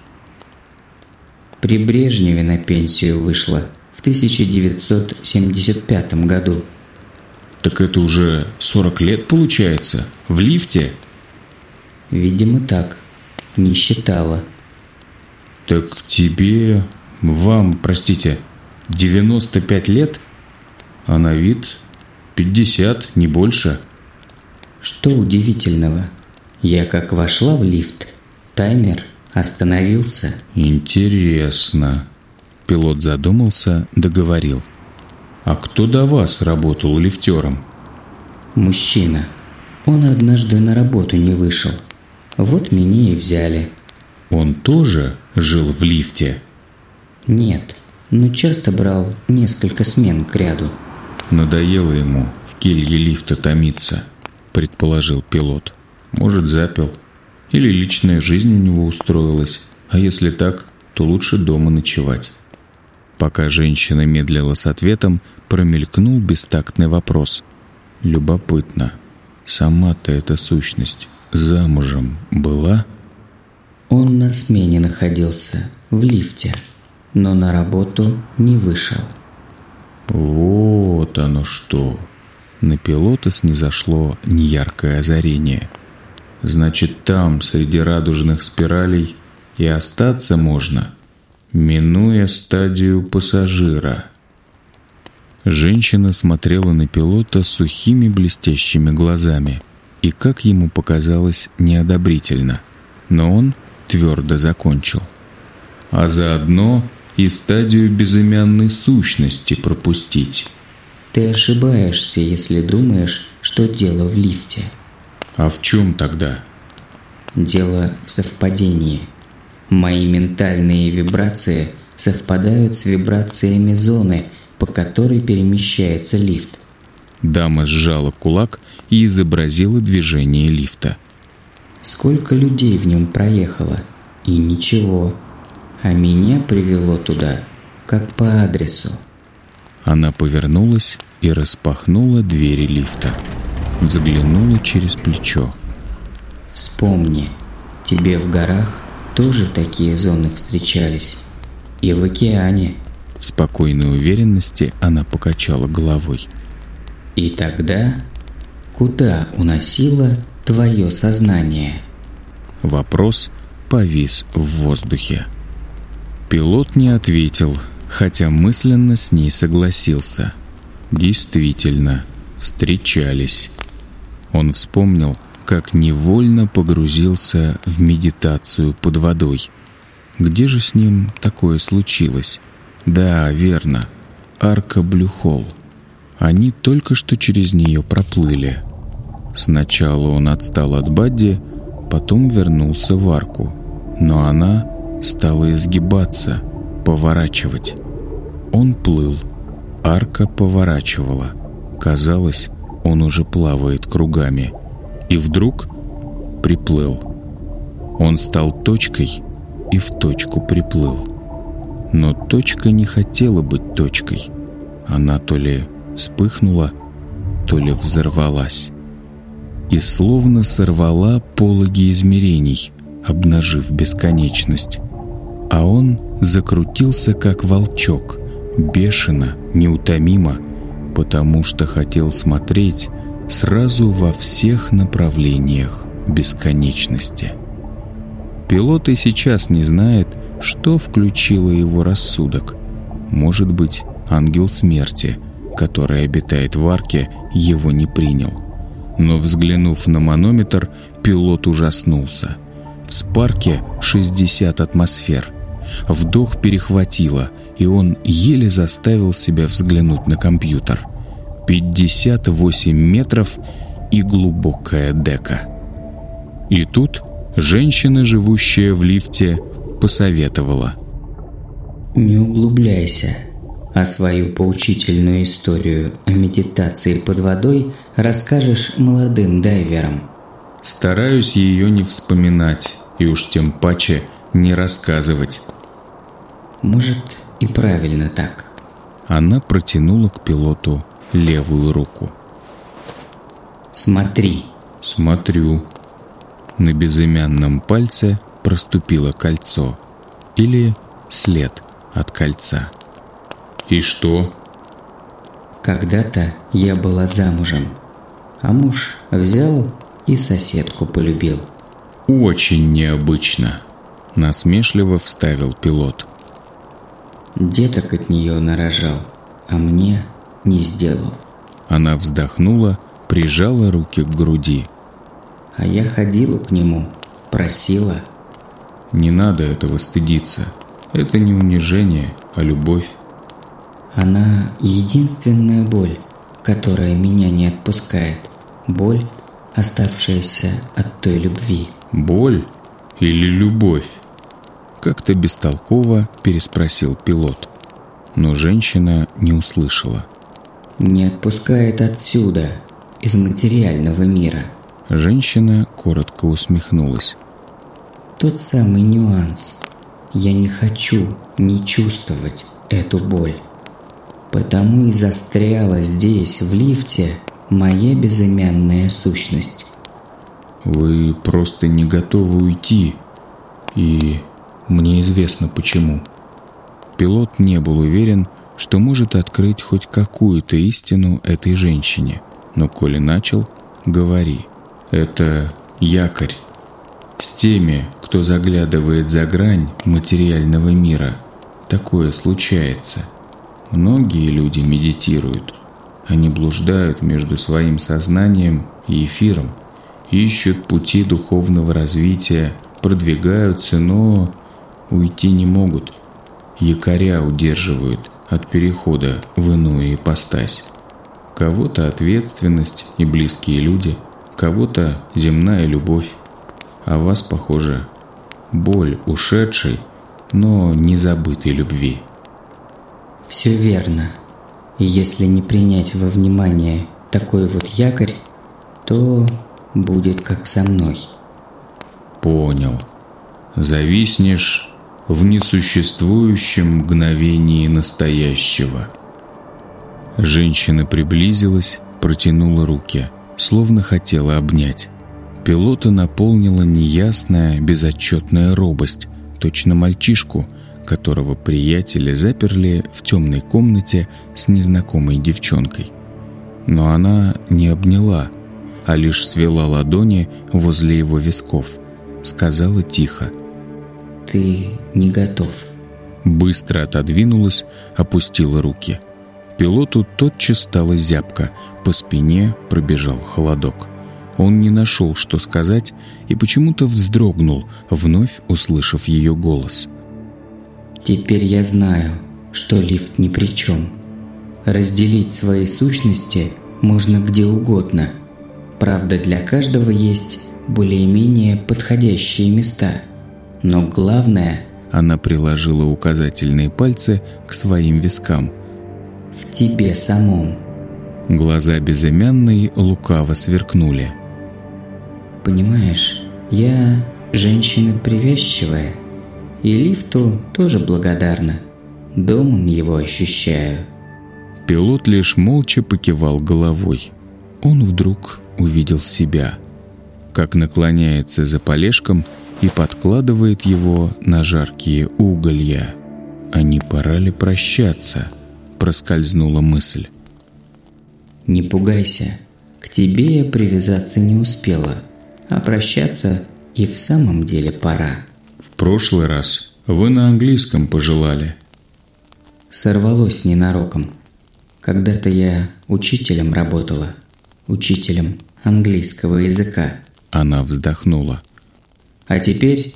При Брежневе на пенсию вышла в 1975 году. Так это уже 40 лет получается? В лифте? Видимо так. Не считала. Так тебе, вам, простите, 95 лет? а на вид 50, не больше. Что удивительного? Я как вошла в лифт, таймер остановился. Интересно. Пилот задумался, договорил. А кто до вас работал лифтером? Мужчина. Он однажды на работу не вышел. Вот меня и взяли. Он тоже жил в лифте? Нет, но часто брал несколько смен к ряду. Надоело ему в келье лифта томиться, предположил пилот. Может, запил. Или личная жизнь у него устроилась. А если так, то лучше дома ночевать. Пока женщина медлила с ответом, промелькнул бестактный вопрос. Любопытно, сама-то эта сущность замужем была? Он на смене находился, в лифте, но на работу не вышел. Вот оно что. На пилота снизошло неяркое озарение. Значит, там, среди радужных спиралей, и остаться можно, минуя стадию пассажира. Женщина смотрела на пилота сухими блестящими глазами и, как ему показалось, неодобрительно. Но он твердо закончил. А заодно и стадию безымянной сущности пропустить. Ты ошибаешься, если думаешь, что дело в лифте. А в чем тогда? Дело в совпадении. Мои ментальные вибрации совпадают с вибрациями зоны, по которой перемещается лифт. Дама сжала кулак и изобразила движение лифта. Сколько людей в нем проехало? И ничего. А меня привело туда, как по адресу. Она повернулась и распахнула двери лифта. Взглянула через плечо. Вспомни, тебе в горах тоже такие зоны встречались. И в океане. В спокойной уверенности она покачала головой. И тогда куда уносило твое сознание? Вопрос повис в воздухе. Пилот не ответил, хотя мысленно с ней согласился. Действительно, встречались. Он вспомнил, как невольно погрузился в медитацию под водой. Где же с ним такое случилось? Да, верно. Арка Блюхол. Они только что через нее проплыли. Сначала он отстал от Бадди, потом вернулся в арку. Но она стала изгибаться, поворачивать. Он плыл, арка поворачивала. Казалось, он уже плавает кругами. И вдруг приплыл. Он стал точкой и в точку приплыл. Но точка не хотела быть точкой. Она то ли вспыхнула, то ли взорвалась. И словно сорвала пологи измерений, обнажив бесконечность. А он закрутился, как волчок, бешено, неутомимо, потому что хотел смотреть сразу во всех направлениях бесконечности. Пилот и сейчас не знает, что включило его рассудок. Может быть, ангел смерти, который обитает в арке, его не принял. Но взглянув на манометр, пилот ужаснулся. В спарке 60 атмосфер. Вдох перехватило, и он еле заставил себя взглянуть на компьютер. 58 метров и глубокая дека. И тут женщина, живущая в лифте, посоветовала. «Не углубляйся, а свою поучительную историю о медитации под водой расскажешь молодым дайверам». Стараюсь ее не вспоминать и уж тем паче не рассказывать. Может, и правильно так. Она протянула к пилоту левую руку. Смотри. Смотрю. На безымянном пальце проступило кольцо. Или след от кольца. И что? Когда-то я была замужем, а муж взял и соседку полюбил. Очень необычно, насмешливо вставил пилот. Деток от нее нарожал, а мне не сделал. Она вздохнула, прижала руки к груди. А я ходила к нему, просила. Не надо этого стыдиться. Это не унижение, а любовь. Она единственная боль, которая меня не отпускает. Боль, оставшаяся от той любви. Боль или любовь? Как-то бестолково переспросил пилот. Но женщина не услышала. Не отпускает отсюда, из материального мира. Женщина коротко усмехнулась. Тот самый нюанс. Я не хочу не чувствовать эту боль. Потому и застряла здесь, в лифте, моя безымянная сущность. Вы просто не готовы уйти. И мне известно почему. Пилот не был уверен, что может открыть хоть какую-то истину этой женщине. Но коли начал, говори. Это якорь. С теми, кто заглядывает за грань материального мира, такое случается. Многие люди медитируют. Они блуждают между своим сознанием и эфиром, ищут пути духовного развития, продвигаются, но уйти не могут. Якоря удерживают от перехода в иную ипостась. Кого-то ответственность и близкие люди, кого-то земная любовь, а вас, похоже, боль ушедшей, но не забытой любви. Все верно. И если не принять во внимание такой вот якорь, то будет как со мной. Понял. Зависнешь в несуществующем мгновении настоящего. Женщина приблизилась, протянула руки, словно хотела обнять. Пилота наполнила неясная, безотчетная робость, точно мальчишку, которого приятели заперли в темной комнате с незнакомой девчонкой. Но она не обняла, а лишь свела ладони возле его висков. Сказала тихо. «Ты не готов». Быстро отодвинулась, опустила руки. Пилоту тотчас стало зябко, по спине пробежал холодок. Он не нашел, что сказать, и почему-то вздрогнул, вновь услышав ее голос. «Теперь я знаю, что лифт ни при чем. Разделить свои сущности можно где угодно. Правда, для каждого есть более-менее подходящие места. Но главное...» Она приложила указательные пальцы к своим вискам. «В тебе самом». Глаза безымянной лукаво сверкнули. Понимаешь, я женщина привязчивая, и лифту тоже благодарна. Домом его ощущаю. Пилот лишь молча покивал головой. Он вдруг увидел себя, как наклоняется за полежком и подкладывает его на жаркие уголья. А не пора ли прощаться? Проскользнула мысль. Не пугайся, к тебе я привязаться не успела – а прощаться и в самом деле пора. В прошлый раз вы на английском пожелали. Сорвалось ненароком. Когда-то я учителем работала. Учителем английского языка. Она вздохнула. А теперь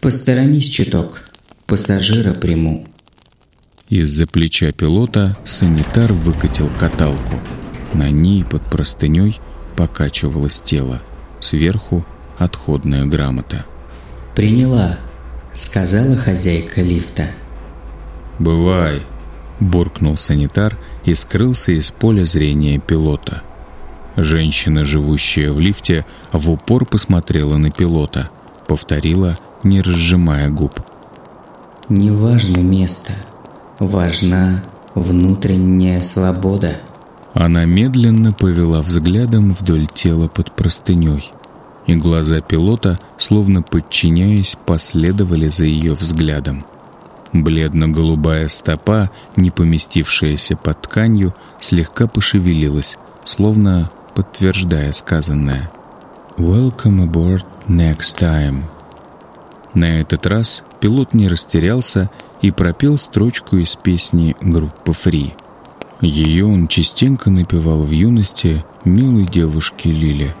посторонись чуток. Пассажира приму. Из-за плеча пилота санитар выкатил каталку. На ней под простыней покачивалось тело. Сверху отходная грамота. «Приняла», — сказала хозяйка лифта. «Бывай», — буркнул санитар и скрылся из поля зрения пилота. Женщина, живущая в лифте, в упор посмотрела на пилота, повторила, не разжимая губ. «Не важно место, важна внутренняя свобода». Она медленно повела взглядом вдоль тела под простыней, и глаза пилота, словно подчиняясь, последовали за ее взглядом. Бледно-голубая стопа, не поместившаяся под тканью, слегка пошевелилась, словно подтверждая сказанное. «Welcome aboard next time». На этот раз пилот не растерялся и пропел строчку из песни группы «Фри». Ее он частенько напевал в юности милой девушке Лиле.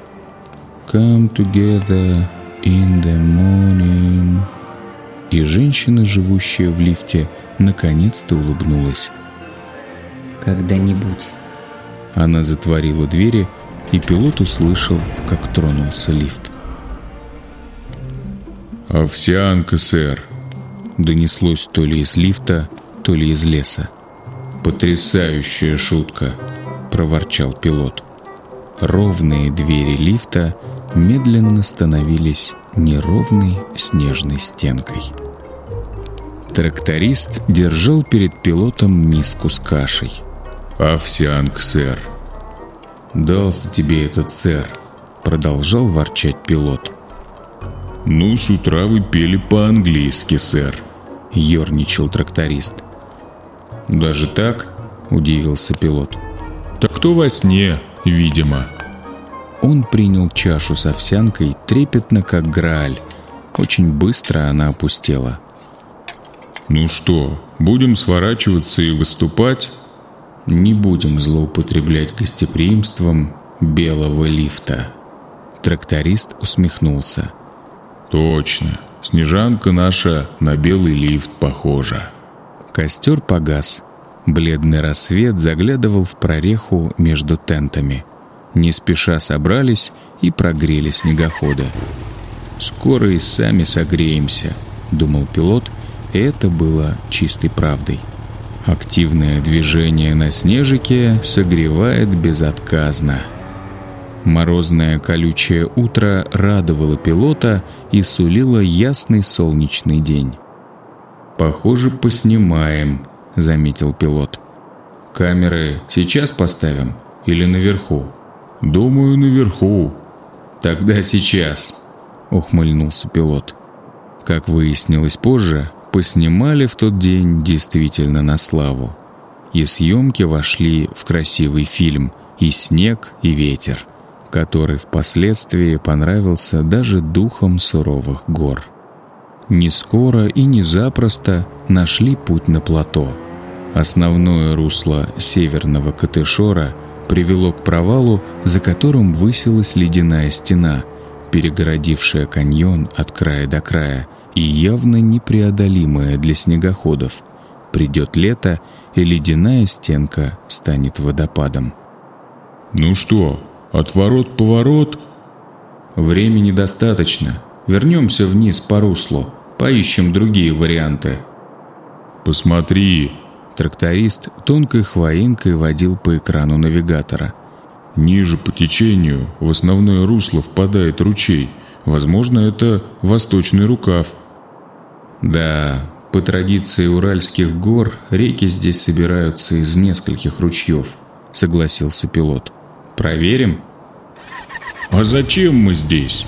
«Come together in the morning». И женщина, живущая в лифте, наконец-то улыбнулась. «Когда-нибудь». Она затворила двери, и пилот услышал, как тронулся лифт. «Овсянка, сэр!» Донеслось то ли из лифта, то ли из леса. «Потрясающая шутка!» – проворчал пилот. Ровные двери лифта медленно становились неровной снежной стенкой. Тракторист держал перед пилотом миску с кашей. «Овсянка, сэр!» «Дался тебе этот сэр!» – продолжал ворчать пилот. «Ну, с утра вы пели по-английски, сэр!» – ерничал тракторист. «Даже так?» – удивился пилот. «Так кто во сне, видимо». Он принял чашу с овсянкой трепетно, как грааль. Очень быстро она опустела. «Ну что, будем сворачиваться и выступать?» «Не будем злоупотреблять гостеприимством белого лифта». Тракторист усмехнулся. «Точно, снежанка наша на белый лифт похожа». Костер погас. Бледный рассвет заглядывал в прореху между тентами. Не спеша собрались и прогрели снегоходы. «Скоро и сами согреемся», — думал пилот, и это было чистой правдой. Активное движение на снежике согревает безотказно. Морозное колючее утро радовало пилота и сулила ясный солнечный день. «Похоже, поснимаем», — заметил пилот. «Камеры сейчас поставим или наверху?» «Думаю, наверху». «Тогда сейчас», — ухмыльнулся пилот. Как выяснилось позже, поснимали в тот день действительно на славу. И съемки вошли в красивый фильм «И снег, и ветер», который впоследствии понравился даже духом суровых гор. Не скоро и не запросто нашли путь на плато. Основное русло северного Катышора привело к провалу, за которым высилась ледяная стена, перегородившая каньон от края до края и явно непреодолимая для снегоходов. Придет лето, и ледяная стенка станет водопадом. «Ну что, отворот-поворот?» «Времени достаточно. Вернемся вниз по руслу. Поищем другие варианты». «Посмотри!» Тракторист тонкой хвоинкой водил по экрану навигатора. «Ниже по течению в основное русло впадает ручей. Возможно, это восточный рукав». «Да, по традиции Уральских гор реки здесь собираются из нескольких ручьев», — согласился пилот. «Проверим?» «А зачем мы здесь?»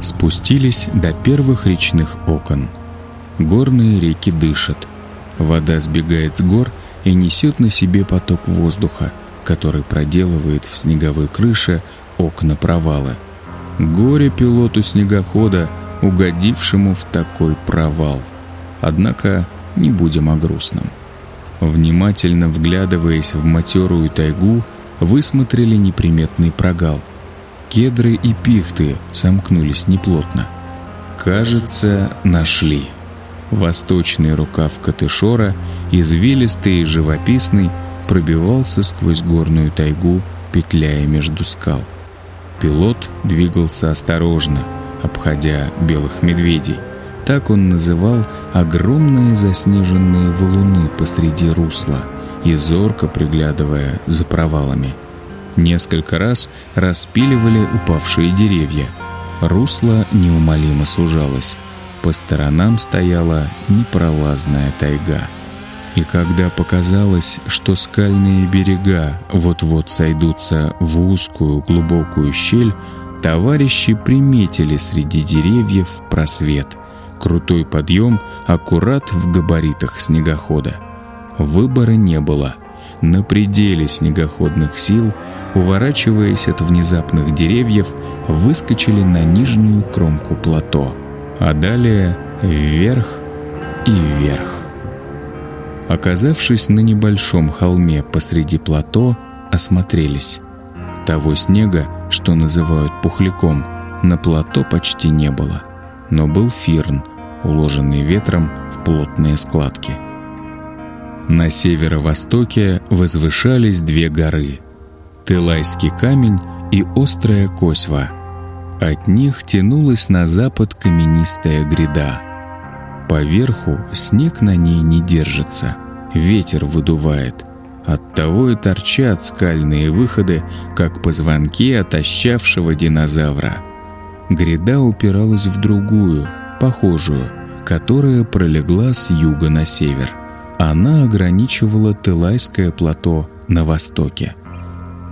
Спустились до первых речных окон. Горные реки дышат. Вода сбегает с гор и несет на себе поток воздуха, который проделывает в снеговой крыше окна провала. Горе пилоту снегохода, угодившему в такой провал. Однако не будем о грустном. Внимательно вглядываясь в матерую тайгу, высмотрели неприметный прогал. Кедры и пихты сомкнулись неплотно. Кажется, нашли. Восточный рукав Катышора, извилистый и живописный, пробивался сквозь горную тайгу, петляя между скал. Пилот двигался осторожно, обходя белых медведей. Так он называл огромные заснеженные валуны посреди русла и зорко приглядывая за провалами. Несколько раз распиливали упавшие деревья. Русло неумолимо сужалось. По сторонам стояла непролазная тайга. И когда показалось, что скальные берега вот-вот сойдутся в узкую глубокую щель, товарищи приметили среди деревьев просвет. Крутой подъем аккурат в габаритах снегохода. Выбора не было. На пределе снегоходных сил – уворачиваясь от внезапных деревьев, выскочили на нижнюю кромку плато, а далее вверх и вверх. Оказавшись на небольшом холме посреди плато, осмотрелись. Того снега, что называют пухляком, на плато почти не было, но был фирн, уложенный ветром в плотные складки. На северо-востоке возвышались две горы — Тылайский камень и острая косьва. От них тянулась на запад каменистая гряда. Поверху снег на ней не держится, ветер выдувает. Оттого и торчат скальные выходы, как позвонки отощавшего динозавра. Гряда упиралась в другую, похожую, которая пролегла с юга на север. Она ограничивала Тылайское плато на востоке.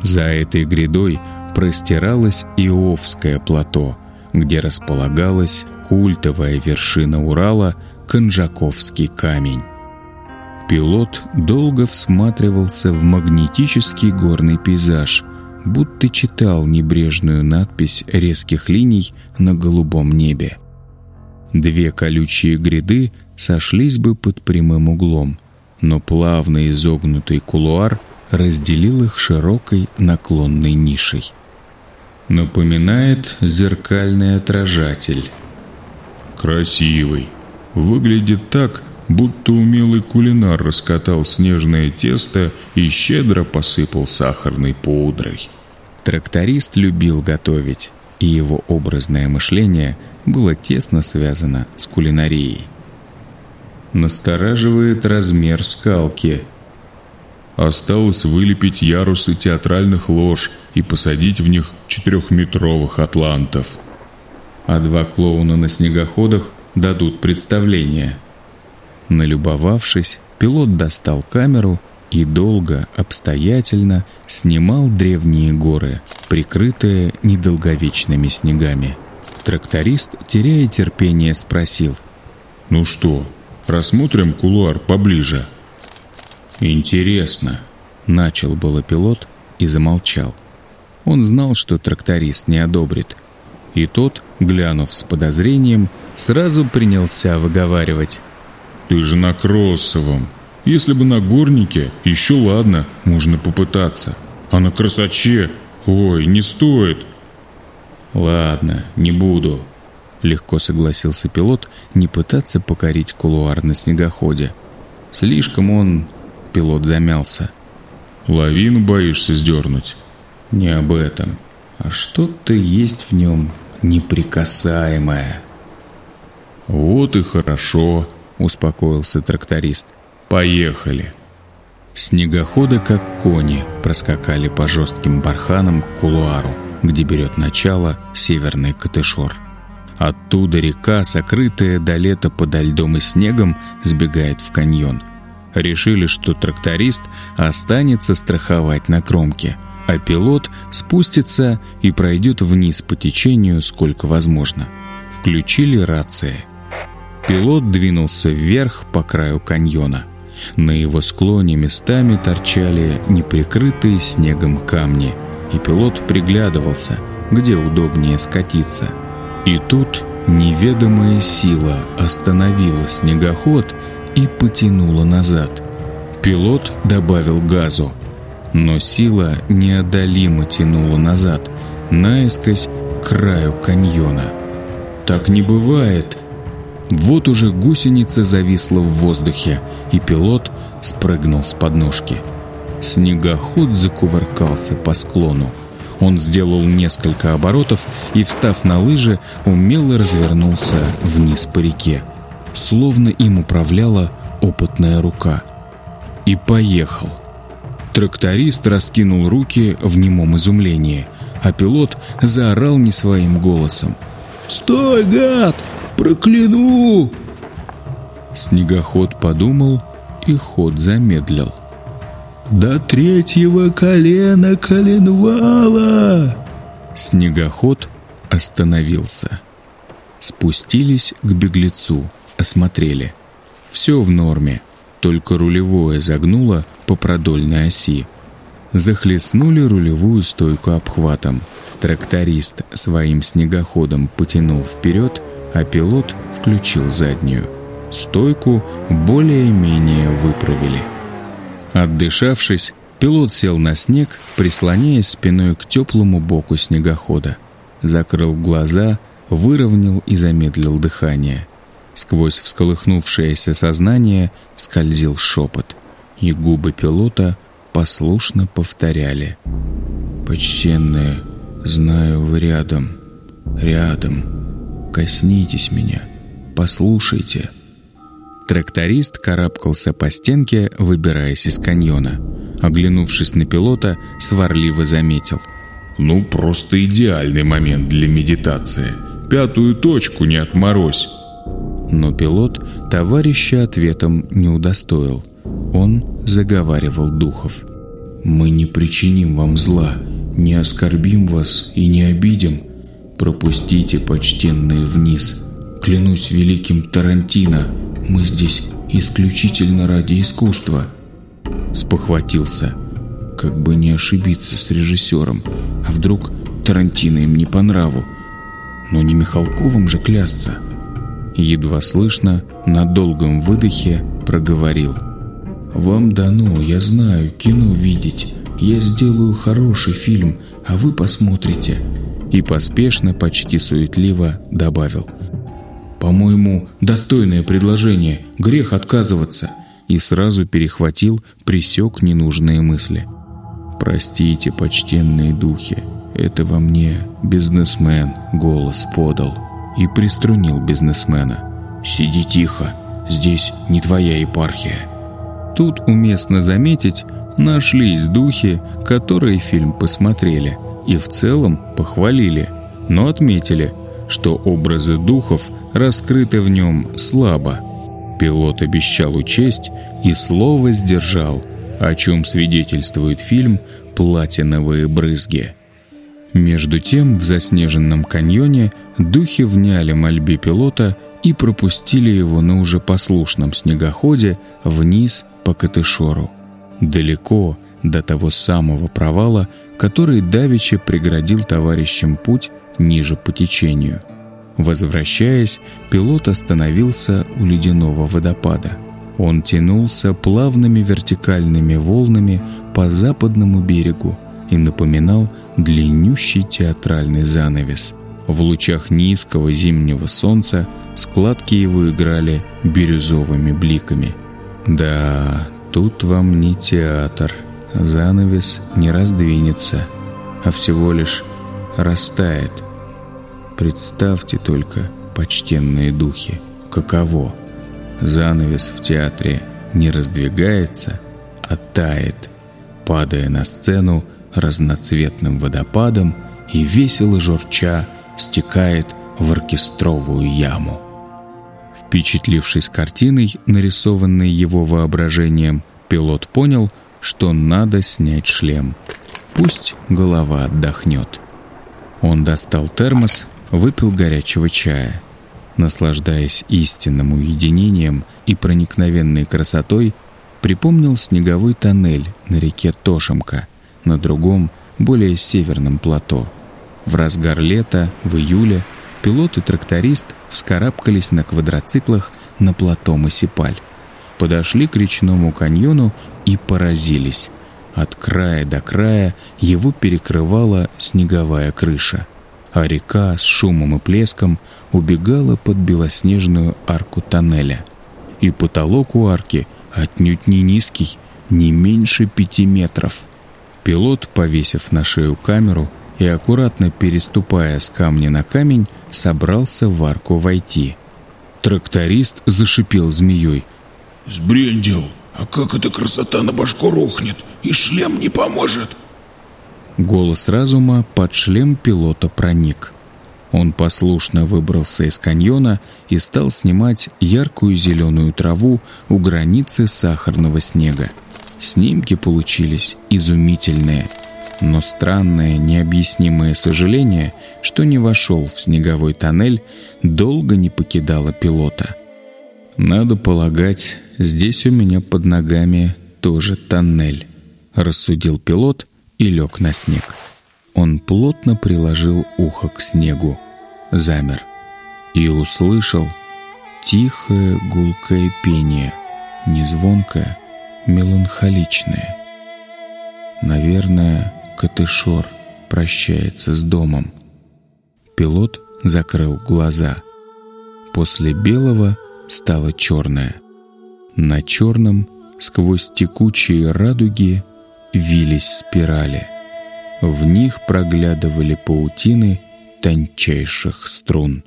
За этой грядой простиралось Иовское плато, где располагалась культовая вершина Урала Конжаковский камень. Пилот долго всматривался в магнетический горный пейзаж, будто читал небрежную надпись резких линий на голубом небе. Две колючие гряды сошлись бы под прямым углом, но плавно изогнутый кулуар разделил их широкой наклонной нишей. Напоминает зеркальный отражатель. Красивый. Выглядит так, будто умелый кулинар раскатал снежное тесто и щедро посыпал сахарной пудрой. Тракторист любил готовить, и его образное мышление было тесно связано с кулинарией. Настораживает размер скалки – Осталось вылепить ярусы театральных лож и посадить в них четырехметровых атлантов. а два клоуна на снегоходах дадут представление. Налюбовавшись, пилот достал камеру и долго, обстоятельно снимал древние горы, прикрытые недолговечными снегами. Тракторист, теряя терпение, спросил. «Ну что, рассмотрим кулуар поближе?» «Интересно», — начал было пилот и замолчал. Он знал, что тракторист не одобрит. И тот, глянув с подозрением, сразу принялся выговаривать. «Ты же на Кроссовом. Если бы на горнике, еще ладно, можно попытаться. А на красоче, ой, не стоит». «Ладно, не буду», — легко согласился пилот не пытаться покорить кулуар на снегоходе. Слишком он, пилот замялся. «Лавину боишься сдернуть?» «Не об этом, а что-то есть в нем неприкасаемое». «Вот и хорошо», — успокоился тракторист. «Поехали». Снегоходы, как кони, проскакали по жестким барханам к кулуару, где берет начало северный Катышор. Оттуда река, сокрытая до лета подо льдом и снегом, сбегает в каньон. Решили, что тракторист останется страховать на кромке, а пилот спустится и пройдет вниз по течению сколько возможно. Включили рации. Пилот двинулся вверх по краю каньона. На его склоне местами торчали неприкрытые снегом камни, и пилот приглядывался, где удобнее скатиться. И тут неведомая сила остановила снегоход и потянула назад. Пилот добавил газу, но сила неодолимо тянула назад, наискось к краю каньона. «Так не бывает!» Вот уже гусеница зависла в воздухе, и пилот спрыгнул с подножки. Снегоход закувыркался по склону. Он сделал несколько оборотов и, встав на лыжи, умело развернулся вниз по реке, словно им управляла опытная рука. И поехал. Тракторист раскинул руки в немом изумлении, а пилот заорал не своим голосом. «Стой, гад! Прокляну!» Снегоход подумал и ход замедлил. «До третьего колена коленвала!» Снегоход остановился. Спустились к беглецу, осмотрели. Все в норме, только рулевое загнуло по продольной оси. Захлестнули рулевую стойку обхватом. Тракторист своим снегоходом потянул вперед, а пилот включил заднюю. Стойку более-менее выправили. Отдышавшись, пилот сел на снег, прислоняясь спиной к теплому боку снегохода. Закрыл глаза, выровнял и замедлил дыхание. Сквозь всколыхнувшееся сознание скользил шепот, и губы пилота послушно повторяли. «Почтенные, знаю, вы рядом, рядом». Коснитесь меня, послушайте». Тракторист карабкался по стенке, выбираясь из каньона. Оглянувшись на пилота, сварливо заметил. «Ну, просто идеальный момент для медитации. Пятую точку не отморозь». Но пилот товарища ответом не удостоил. Он заговаривал духов. «Мы не причиним вам зла, не оскорбим вас и не обидим. Пропустите, почтенные, вниз. Клянусь великим Тарантино, мы здесь исключительно ради искусства. Спохватился. Как бы не ошибиться с режиссером. А вдруг Тарантино им не по нраву? Но не Михалковым же клясться. Едва слышно, на долгом выдохе проговорил. «Вам дано, я знаю, кино видеть. Я сделаю хороший фильм, а вы посмотрите и поспешно, почти суетливо добавил. «По-моему, достойное предложение, грех отказываться», и сразу перехватил, присек ненужные мысли. «Простите, почтенные духи, это во мне бизнесмен голос подал» и приструнил бизнесмена. «Сиди тихо, здесь не твоя епархия». Тут уместно заметить, нашлись духи, которые фильм посмотрели – и в целом похвалили, но отметили, что образы духов раскрыты в нем слабо. Пилот обещал учесть и слово сдержал, о чем свидетельствует фильм «Платиновые брызги». Между тем в заснеженном каньоне духи вняли мольбе пилота и пропустили его на уже послушном снегоходе вниз по Катышору. Далеко до того самого провала, который давеча преградил товарищам путь ниже по течению. Возвращаясь, пилот остановился у ледяного водопада. Он тянулся плавными вертикальными волнами по западному берегу и напоминал длиннющий театральный занавес. В лучах низкого зимнего солнца складки его играли бирюзовыми бликами. Да, тут вам не театр. Занавес не раздвинется, а всего лишь растает. Представьте только, почтенные духи, каково. Занавес в театре не раздвигается, а тает, падая на сцену разноцветным водопадом и весело журча стекает в оркестровую яму. Впечатлившись картиной, нарисованной его воображением, пилот понял, что надо снять шлем. Пусть голова отдохнет. Он достал термос, выпил горячего чая. Наслаждаясь истинным уединением и проникновенной красотой, припомнил снеговой тоннель на реке Тошемка, на другом, более северном плато. В разгар лета, в июле, пилот и тракторист вскарабкались на квадроциклах на плато Масипаль. Подошли к речному каньону и поразились. От края до края его перекрывала снеговая крыша, а река с шумом и плеском убегала под белоснежную арку тоннеля. И потолок у арки отнюдь не низкий, не меньше пяти метров. Пилот, повесив на шею камеру и аккуратно переступая с камня на камень, собрался в арку войти. Тракторист зашипел змеей. «Сбрендил! А как эта красота на башку рухнет? И шлем не поможет!» Голос разума под шлем пилота проник. Он послушно выбрался из каньона и стал снимать яркую зеленую траву у границы сахарного снега. Снимки получились изумительные, но странное, необъяснимое сожаление, что не вошел в снеговой тоннель, долго не покидало пилота. Надо полагать, здесь у меня под ногами тоже тоннель, рассудил пилот и лег на снег. Он плотно приложил ухо к снегу, замер и услышал тихое гулкое пение, незвонкое, меланхоличное. Наверное, Катышор прощается с домом. Пилот закрыл глаза. После белого стало черное. На черном, сквозь текучие радуги, вились спирали — в них проглядывали паутины тончайших струн.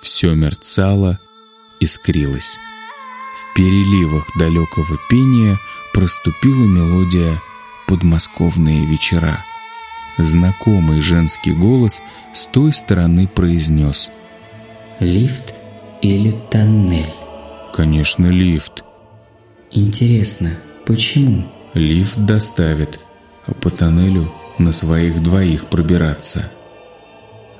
Все мерцало, искрилось. В переливах далекого пения проступила мелодия «Подмосковные вечера». Знакомый женский голос с той стороны произнес «Лифт или тоннель?» «Конечно, лифт». «Интересно, почему?» «Лифт доставит, а по тоннелю на своих двоих пробираться.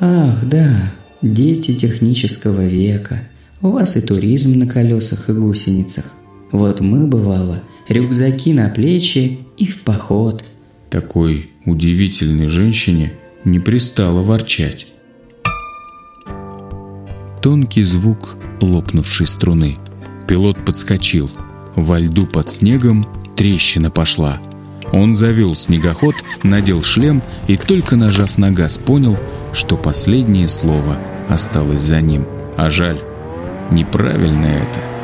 Ах, да, дети технического века. У вас и туризм на колесах и гусеницах. Вот мы, бывало, рюкзаки на плечи и в поход. Такой удивительной женщине не пристало ворчать. Тонкий звук лопнувшей струны. Пилот подскочил. Во льду под снегом трещина пошла – он завел снегоход, надел шлем и только нажав на газ понял, что последнее слово осталось за ним. А жаль, неправильно это –